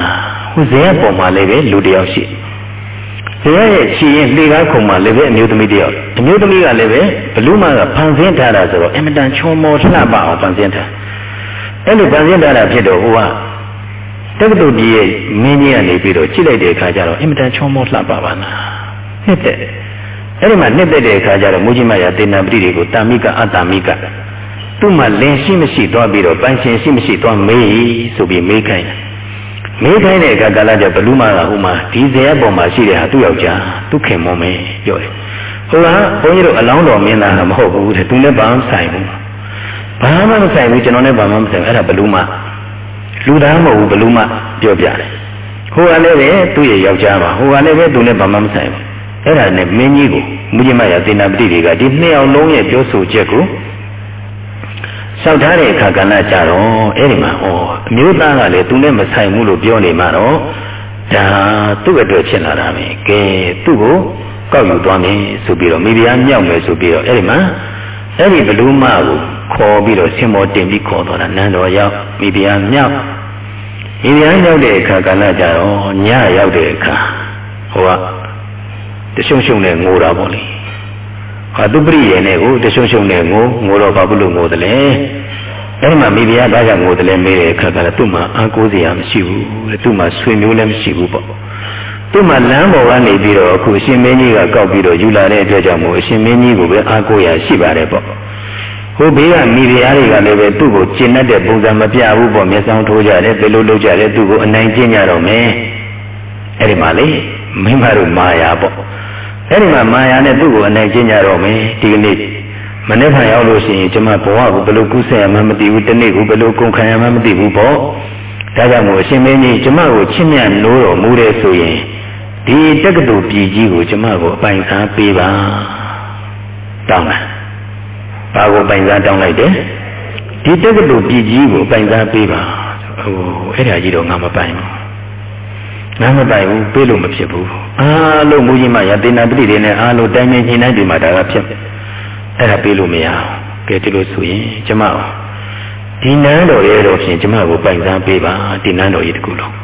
ဟိုဇေယျပေါ်မှာလည်းပဲလူတယောက်ရှိဘုရားရဲ့ခြေရင်လှေကားခုံမှာလည်းပဲအမျိုးသမီးတယောက်အမျိုးသမီးကလည်းပဲဘလူးမကဖန်ဆင်းထားတာဆိုတော့အမတန်ချောမောလှပအောင်ဖန်ဆင်းထား အဲ့လိုဖန်ဆင်းထားတာဖြစ်တော့ဟိုကတက္ကသိုလ်ကြီးရဲ့မင်းကြီးကနေပြီးတော့ကြည့်လိုက်တဲ့အခါကျတော့အမတန်ချောမောလှပပါလားနှစ်သက်အဲ့ဒီမှာနှစ်သက်တဲ့အခါကျတော့မူကြီးမယာတေနာပတိတွေကိုတာမိကအတ္တမိကသူ့မှာလင်ရှိမရှိသွားပြီးတော့ပန်းရှင်ရှိမရှိသွားမေးဆိုပြီးမေးခိုင်းတယ်မေးခိုင်းတဲ့အခါကာလကျဘလူးမကဟိုမှာဒီဇေယျပေါ်မှာရှိတဲ့ဟာသူ့ယောက်ျားသူခင်မွန်မေပြောတယ်ဟိုကဘုန်းကြီးတို့အလောင်းတော်မင်းသားကမဟုတ်ဘူးတဲ့သူနဲ့ဘာမှဆိုင်ဘူး ဘာမှမဆိုင်ဘူးကျွန်တော်နဲ့ဘာမှမဆိုင်ဘူးအဲ့ဒါဘလူးမလူသားမဟုတ်ဘူးဘလူးမပြောပြတယ်ဟိုကလည်းပဲသူ့ရဲ့ယောက်ျားပါဟိုကလည်းပဲသူနဲ့ဘာမှမဆိုင်ဘူးအဲ့ဒါနဲ့မင်းကြီးကိုမူကြီးမရသေနာပတိတွေကဒီနှစ်အောင်လုံးရဲ့ပြောဆိုချက်ကိုလျှောက်ထားတဲ့အခါကဏ္ဍကြတော့အဲ့ဒီမှာဩအမျိုးသားကလည်းသူနဲ့မဆိုင်ဘူးလို့ပြောနေမှတော့ဒါသူ့အတွက်ဖြစ်လာတာပဲကဲသူ့ကိုကောက်ယူသွားမယ်ဆိုပြီးတော့မိဖုရားမြောက်မယ်ဆိုပြီးတော့အဲ့ဒီမှာ အဲ့ဒီဘလူးမကိုခေါ်ပြီးတော့ဆင်မောတင်ပြီးခေါ်သွားတာနန်းတော်ရောက်မိဖုရားမြောက်မိဖုရားရောက်တဲ့အခါကဏ္ဍကြတော့ညရောက်တဲ့အခါဟိုကတရှုံရှုံနဲ့ငိုတာပေါ့လေဟာသူပရိယေနဲ့ကိုတရှုံရှုံနဲ့ငိုငိုတော့ဘာဖြစ်လို့ငိုတယ်လဲအဲ့ဒီမှာမိဖုရားဘာကြောင့်ငိုတယ်လဲမေးတဲ့အခါကလည်းသူ့မှာအာကိုးစရာမရှိဘူးတဲ့သူ့မှာဆွေမျိုးလည်းမရှိဘူးပေါ့ သူ့မှာလမ်းပေါ်ကနေပြီးတော့အခုအရှင်မင်းကြီးကကောက်ပြီးတော့ယူလာတဲ့အတွက်ကြောင့်မို့အရှင်မင်းကြီးကိုပဲအာကိုးရရှိပါတယ်ပေါ့ဟိုဘေးကမိဖုရားတွေကလည်းပဲသူ့ကိုကျင့်တတ်တဲ့ပုံစံမပြဘူးပေါ့မျက်စောင်းထိုးကြတယ်ဘယ်လိုလုပ်ကြတယ်သူ့ကိုအနိုင်ကျင့်ကြတော့မယ်အဲ့ဒီမှာလေမိမတို့မာယာပေါ့အဲ့ဒီမှာမာယာနဲ့သူ့ကိုအနိုင်ကျင့်ကြတော့မယ်ဒီကနေ့မနေ့ကရောက်လို့ရှိရင်ကျမဘဝကိုဘယ်လိုကုသရမှမသိဘူးတနေ့ကိုဘယ်လိုကုန်ခံရမှမသိဘူးပေါ့ဒါကြောင့်မို့အရှင်မင်းကြီးကျမကိုချစ်မြတ်လို့တော်မူတဲ့ဆိုရင် ဒီတက္ကသိုလ်ပြည်ကြီးကိုကျမကိုအပိုင်စားပေးပါတောင်းတာဘာကိုပိုင်စားတောင်းလိုက်တယ်ဒီတက္ကသိုလ်ပြည်ကြီးကိုပိုင်စားပေးပါဟိုအဲ့ဒါကြီးတော့ငါမပိုင်ဘူးနားမပိုင်ဘူးပေးလို့မဖြစ်ဘူးအားလုံးမူကြီးမရတေနာပတိတွေနဲ့အားလုံးတိုင်းမြင်ညှိနှိုင်းဒီမှာဒါကဖြစ်အဲ့ဒါပေးလို့မရအောင်ကဲဒီလိုဆိုရင်ကျမဒီနန်းတော်ရဲ့တော့ဖြင့်ကျမကိုပိုင်စားပေးပါဒီနန်းတော်ကြီးတခုလုံး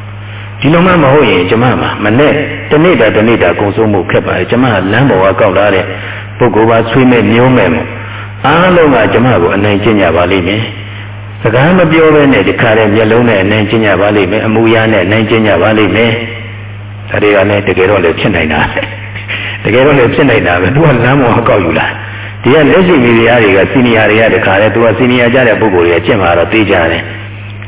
ဒီလိုမှမဟုတ်ရင်ကျမမှာမနဲ့တနေ့တာတနေ့တာကုံဆုံးမှုခက်ပါတယ်ကျမလမ်းပေါ်ကကောက်လာတဲ့ပုဂ္ဂိုလ်ပါဆွေးမဲ့မျိုးမဲ့မို့အားလုံးကကျမကိုအနိုင်ကျင့်ကြပါလိမ့်မယ်စကားမပြောဘဲနဲ့ဒီခါတဲ့မျက်လုံးနဲ့အနိုင်ကျင့်ကြပါလိမ့်မယ်အမူအရာနဲ့အနိုင်ကျင့်ကြပါလိမ့်မယ်ဒါတွေကလည်းတကယ်တော့လည်းဖြစ်နိုင်တာတကယ်တော့လည်းဖြစ်နိုင်တာပဲသူကလမ်းပေါ်ကောက်ယူလာဒီကလက်ရှိမီဒီယာတွေကစီနီယာတွေကတခါလဲသူကစီနီယာကြတဲ့ပုဂ္ဂိုလ်တွေကကျင့်မှာတော့သိကြတယ်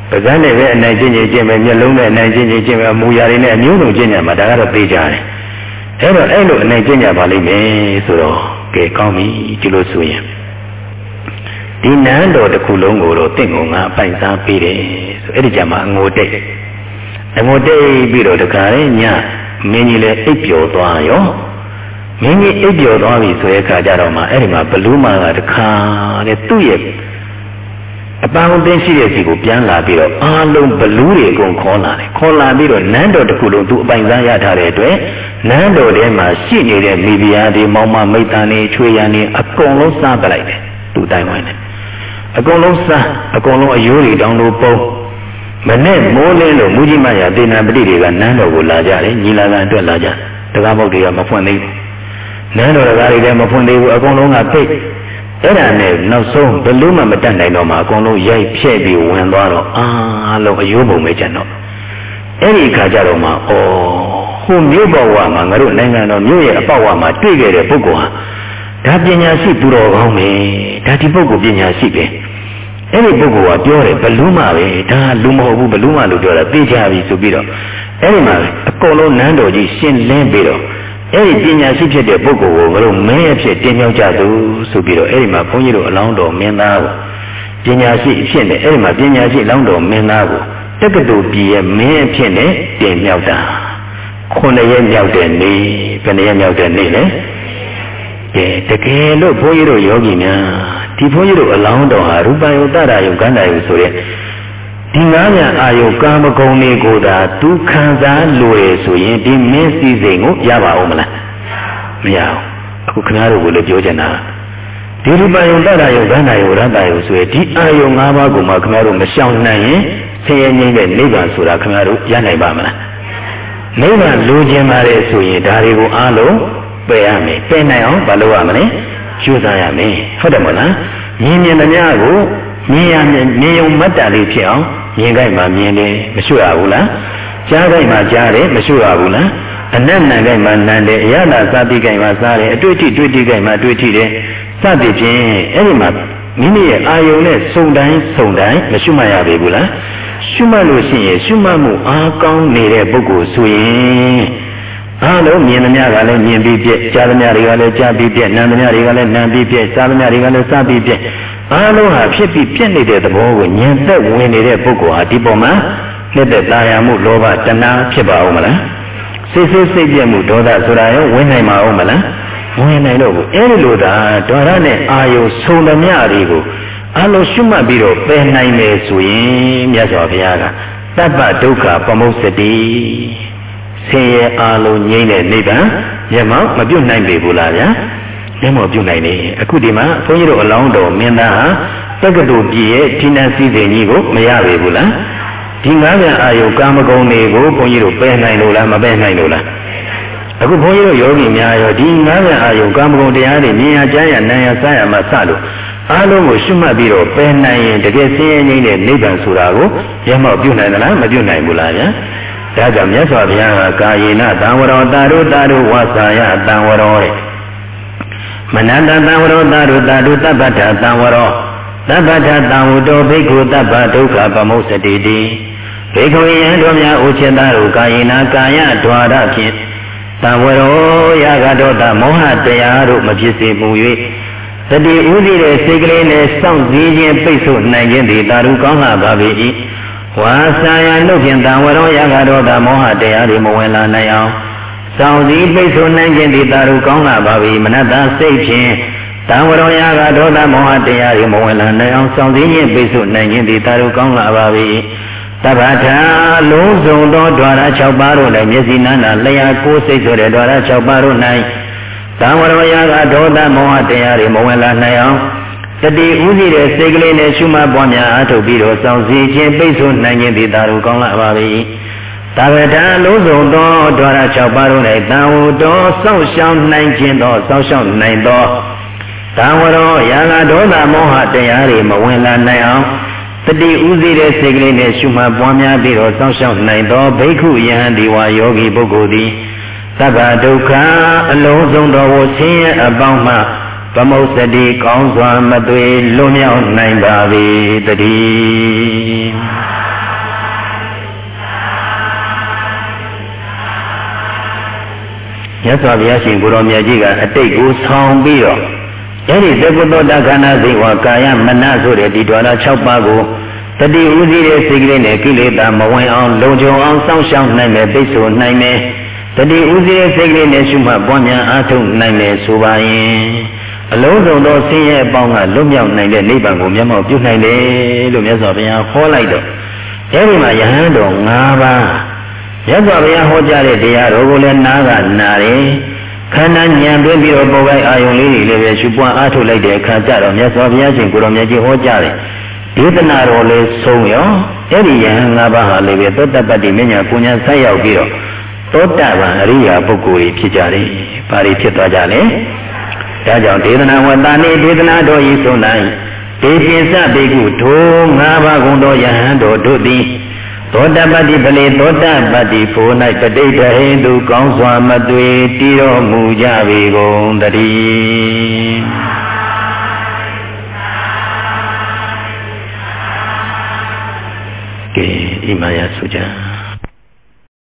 ပဇန်းနဲ့ပဲအနိုင်ကျင့်ကျင့်ကျင့်ပဲမျက်လုံးနဲ့အနိုင်ကျင့်ကျင့်ကျင့်ပဲအမူအရာတွေနဲ့အမျိုးစုံကျင့်ကြမှာဒါကတော့သိကြတယ်အဲ့တော့အဲ့လိုအနိုင်ကျင့်ကြပါလိမ့်မယ်ဆိုတော့ကဲကောင်းပြီဒီလိုဆိုရင်ဒီနန်းတော်တစ်ခုလုံးကိုတော့တင့်ကုန်ကအပိုင်စားပေးတယ်ဆိုအဲ့ဒီကြမှာအငိုတိတ်အငိုတိတ်ပြီးတော့တခါလေညမင်းကြီးလည်းအိပ်ပျော်သွားရောမင်းကြီးအိပ်ပျော်သွားပြီဆိုတဲ့အခါကျတော့မှအဲ့ဒီမှာဘလူးမာကတခါလေသူ့ရဲ့ အပန်းအသင်းရှိတဲ့စီကိုပြန်လာပြီးတော့အားလုံးဘလူးတွေအကုန်ခေါ်လာတယ်ခေါ်လာပြီးတော့နန်းတော်တစ်ခုလုံးသူအပိုင်စားရထားတဲ့အတွက်နန်းတော်ထဲမှာရှိနေတဲ့မိဖုရားတွေမောင်မမိတ်တန်တွေချွေရန်တွေအကုန်လုံးစားပလိုက်တယ်သူတိုင်ဝိုင်းတယ်အကုန်လုံးစားအကုန်လုံးအယိုးတွေတောင်းလို့ပုံမနဲ့မိုးလင်းလို့မူကြီးမရတေနာပတိတွေကနန်းတော်ကိုလာကြတယ်ညီလာခံအတွက်လာကြတကားမုတ်တွေကမဖွင့်သေးဘူးနန်းတော်တကားတွေလည်းမဖွင့်သေးဘူးအကုန်လုံးကပိတ် အဲ့ဒါနဲ့နောက်ဆုံးဘလို့မှမတတ်နိုင်တော့မှအကုန်လုံးရိုက်ဖြဲ့ပြီးဝင်သွားတော့အားလုံးအယိုးပုံပဲကျန်တော့အဲ့ဒီအခါကျတော့မှဩဟိုမြို့ဘဝမှာငါတို့နိုင်ငံတော်မြို့ရဲ့အပေါက်ဝမှာတွေ့ခဲ့တဲ့ပုဂ္ဂိုလ်ဟာဒါပညာရှိသူတော်ကောင်းပဲဒါဒီပုဂ္ဂိုလ်ပညာရှိပဲအဲ့ဒီပုဂ္ဂိုလ်ကပြောတယ်ဘလူးမပဲဒါလူမဟုတ်ဘူးဘလူးမလို့ပြောတာသိကြပြီဆိုပြီးတော့အဲ့ဒီမှာအကုန်လုံးနန်းတော်ကြီးရှင်းလင်းပြီးတော့ အဲ့ဒီပညာရှိဖြစ်တဲ့ပုဂ္ဂိုလ်ကိုဘလို့မင်းအဖြစ်တင်မြောက်ကြသူဆိုပြီးတော့အဲ့ဒီမှာဘုန်းကြီးတို့အလောင်းတော်မင်းသားကိုပညာရှိအဖြစ်နဲ့အဲ့ဒီမှာပညာရှိအလောင်းတော်မင်းသားကိုတက္ကသိုလ်ပြည်ရဲ့မင်းအဖြစ်နဲ့တင်မြောက်တာခုနှစ်ရက်မြောက်တဲ့နေ့ဘယ်နှစ်ရက်မြောက်တဲ့နေ့လဲကဲတကယ်လို့ဘုန်းကြီးတို့ယောဂီများဒီဘုန်းကြီးတို့အလောင်းတော်ဟာရူပယုတ္တရာယုကန္တာယုဆိုတဲ့ ဒီငါးညာအာယုကာမဂုဏ်တွေကိုသာသူခံစားလို့ရဆိုရင်ဒီမင်းစည်းစိမ်ကိုရပါဦးမလားမရအောင်အခုခင်ဗျားတို့ကိုလည်းပြောချင်တာဒီရူပယုတ္တရာယုကန္တာယုရတ္တယုဆိုရင်ဒီအာယု၅ပါးကိုမှခင်ဗျားတို့မရှောင်နိုင်ရင်ဆင်းရဲငြိမ်းတဲ့နိဗ္ဗာန်ဆိုတာခင်ဗျားတို့ရနိုင်ပါမလားနိဗ္ဗာန်လိုချင်ပါတယ်ဆိုရင်ဒါတွေကိုအားလုံးပယ်ရမယ်ပယ်နိုင်အောင်မလုပ်ရမလဲကြိုးစားရမယ်ဟုတ်တယ်မဟုတ်လားမြင်မြင်သမျှကိုမြင်ရမြင်မြင်ုံမတ်တာလေးဖြစ်အောင် မြင်ကြိုက်မှမြင်တယ်မရွှေ့ရဘူးလားကြားကြိုက်မှကြားတယ်မရွှေ့ရဘူးလားအနတ်နံကြိုက်မှနံတယ်အရသာစားတိကြိုက်မှစားတယ်အတွေ့အထိတွေ့တိကြိုက်မှတွေ့ထိတယ်စသည်ဖြင့်အဲ့ဒီမှာမိမိရဲ့အာယုံနဲ့စုံတိုင်းစုံတိုင်းမရှုမှတ်ရပေဘူးလားရှုမှတ်လို့ရှိရင်ရှုမှတ်မှုအားကောင်းနေတဲ့ပုဂ္ဂိုလ်ဆိုရင် အားလုံးမြင်သမျှကလည်းမြင်ပြီးပြက်ကြားသမျှတွေကလည်းကြားပြီးပြက်နားသမျှတွေကလည်းနားပြီးပြက်စားသမျှတွေကလည်းစားပြီးပြက်အားလုံးဟာဖြစ်ပြီးပြက်နေတဲ့သဘောကိုဉာဏ်သက်ဝင်နေတဲ့ပုဂ္ဂိုလ်ဟာဒီပုံမှာနှစ်သက်သာယာမှုလောဘတဏှာဖြစ်ပါဦးမလားစိတ်ဆိုးစိတ်ပြက်မှုဒေါသဆိုတာရောဝင်နိုင်ပါဦးမလားဝင်နိုင်တော့ဘူးအဲဒီလိုသာဒေါရနဲ့အာယုဆုံသမျှတွေကိုအလုံးရှုမှတ်ပြီးတော့ပယ်နိုင်မယ်ဆိုရင်မြတ်စွာဘုရားကတပ္ပဒုက္ခပမုစ္စတိ ဆင်းရဲအလုံးငြိမ့်တဲ့နိဗ္ဗာန်မျက်မှောက်မပြုတ်နိုင်ပေဘူးလားဗျာမျက်မှောက်ပြုတ်နိုင်တယ်အခုဒီမှာဘုန်းကြီးတို့အလောင်းတော်မင်းသားဟာတက္ကသိုလ်ပြည်ရဲ့ဌိနန်းစည်းစိမ်ကြီးကိုမရပေဘူးလားဒီငါးပြန်အာယုကာမဂုဏ်တွေကိုဘုန်းကြီးတို့ပယ်နိုင်လို့လားမပယ်နိုင်လို့လားအခုဘုန်းကြီးတို့ယောဂီများရောဒီငါးပြန်အာယုကာမဂုဏ်တရားတွေမြင်ရကြားရနားရစားရမှစလို့အားလုံးကိုရှုမှတ်ပြီးတော့ပယ်နိုင်ရင်တကယ်ဆင်းရဲငြိမ်းတဲ့နိဗ္ဗာန်ဆိုတာကိုရမောက်ပြုနိုင်သလားမပြုနိုင်ဘူးလားဗျာ ဒါကြောင့်မြတ်စွာဘုရားကကာယေနတံဝရောတာရုတာရုဝါစာယတံဝရောတဲ့မနတတံဝရောတာရုတာရုတပ္ပတ္ထတံဝရောတပ္ပတ္ထတံဝတောဘိက္ခုတပ္ပဒုက္ခပမုစ္စတိတိဘေခဝေယံတို့များဥချေသားတို့ကာယေနာကာယဒွါရဖြင့်တံဝရောယဂတောတမောဟတရားတို့မဖြစ်စေမှု၍တတိဥသိတဲ့စိတ်ကလေးနဲ့စောင့်စည်းခြင်းပိတ်ဆို့နိုင်ခြင်းသည်တာရုကောင်းလာပါ၏ ဝါစာယနှုတ်ဖြင့်တံဝရောယကရောတာမောဟတရားတွေမဝင်လာနိုင်အောင်ဆောင်စည်းပိတ်ဆို့နိုင်ခြင်းဒီတာရုကောင်းလာပါပြီမနတ္တစိတ်ဖြင့်တံဝရောယကရောတာမောဟတရားတွေမဝင်လာနိုင်အောင်ဆောင်စည်းခြင်းပိတ်ဆို့နိုင်ခြင်းဒီတာရုကောင်းလာပါပြီသဗ္ဗထာလုံးစုံသောဓာရ6ပါးတို့၌မျက်စိနာနာလျာကိုယ်စိတ်ဆိုတဲ့ဓာရ6ပါးတို့၌သံဝရယကဒေါသမောဟတရားတွေမဝင်လာနိုင်အောင် တတိဥသိတဲ့စိတ်ကလေးနဲ့ရှုမှတ်ပွားများအထုတ်ပြီးတော့စောင့်စည်းခြင်းပိတ်ဆို့နိုင်ခြင်းဒီသာတို့ကောင်းလာပါပြီ။သာဝတံလုံးစုံသောဒွါရ6ပါးတို့၌တန်ဟူသောစောင့်ရှောင်းနိုင်ခြင်းသောစောင့်ရှောင်းနိုင်သောတံဝရောရာဂဒေါသမောဟတရားတွေမဝင်လာနိုင်အောင်တတိဥသိတဲ့စိတ်ကလေးနဲ့ရှုမှတ်ပွားများပြီးတော့စောင့်ရှောင်းနိုင်သောဘိက္ခုယဟန်ဒီဝါယောဂီပုဂ္ဂိုလ်သည်သဗ္ဗဒုက္ခအလုံးစုံသောဝဆင်းရဲအပေါင်းမှ သမုစတိကောင်းစွာမသွေလွန်မြောက်နိုင်ပါ၏တည်းမြတ်စွာဘုရားရှင်ကိုရောင်မြတ်ကြီးကအတိတ်ကိုဆောင်ပြီးတော့အဲ့ဒီသက္ကုတ္တခန္ဓာစိတ်ဝါကာယမနဆိုတဲ့ဒီဒွါရ6ပါးကိုတတိဥသိတဲ့စိတ်ကလေးနဲ့ကိလေသာမဝင်အောင်လုံခြုံအောင်စောင့်ရှောက်နိုင်မယ်ပိတ်ဆိုနိုင်မယ်တတိဥသိတဲ့စိတ်ကလေးနဲ့ရှုမှတ်ပွားများအားထုတ်နိုင်မယ်ဆိုပါရင် အလုံးစုံသောဆင်းရဲအပေါင်းကလွတ်မြောက်နိုင်တဲ့နိဗ္ဗာန်ကိုမျက်မှောက်ပြုနိုင်တယ်လို့မြတ်စွာဘုရားဟောလိုက်တော့အဲဒီမှာယဟန်တော်၅ပါးမြတ်စွာဘုရားဟောကြားတဲ့တရားတော်ကိုလည်းနားကနာတယ်ခန္ဓာဉာဏ်တွင်းပြီးတော့ပေါ်ပိုင်းအာယုံလေးတွေလည်းပဲရှုပွားအားထုတ်လိုက်တဲ့အခါကျတော့မြတ်စွာဘုရားရှင်ကိုရောမြတ်ကြီးဟောကြားတယ်ဒေသနာတော်လေးဆုံးရောအဲ့ဒီယဟန်၅ပါးဟာလည်းပဲသောတပတ္တိမညာပူညာဆက်ရောက်ပြီးတော့သောတပန်အရိယာပုဂ္ဂိုလ်ကြီးဖြစ်ကြတယ်။ဘာတွေဖြစ်သွားကြလဲ။ ဒါကြောင့်ဒေသနာဝတ္တနေဒေသနာတော်ဤဆုံး၌ဒေပိစဘေကုထို၅ပါးကုန်သောယဟန်တော်တို့သည်သောတပတ္တိပလေသောတပတ္တိဖို့၌ပဋိဋ္ဌဟိတုကောင်းစွာမသွေတည်တော်မူကြပေကုန်တည်းကဲဣမယဆုကြ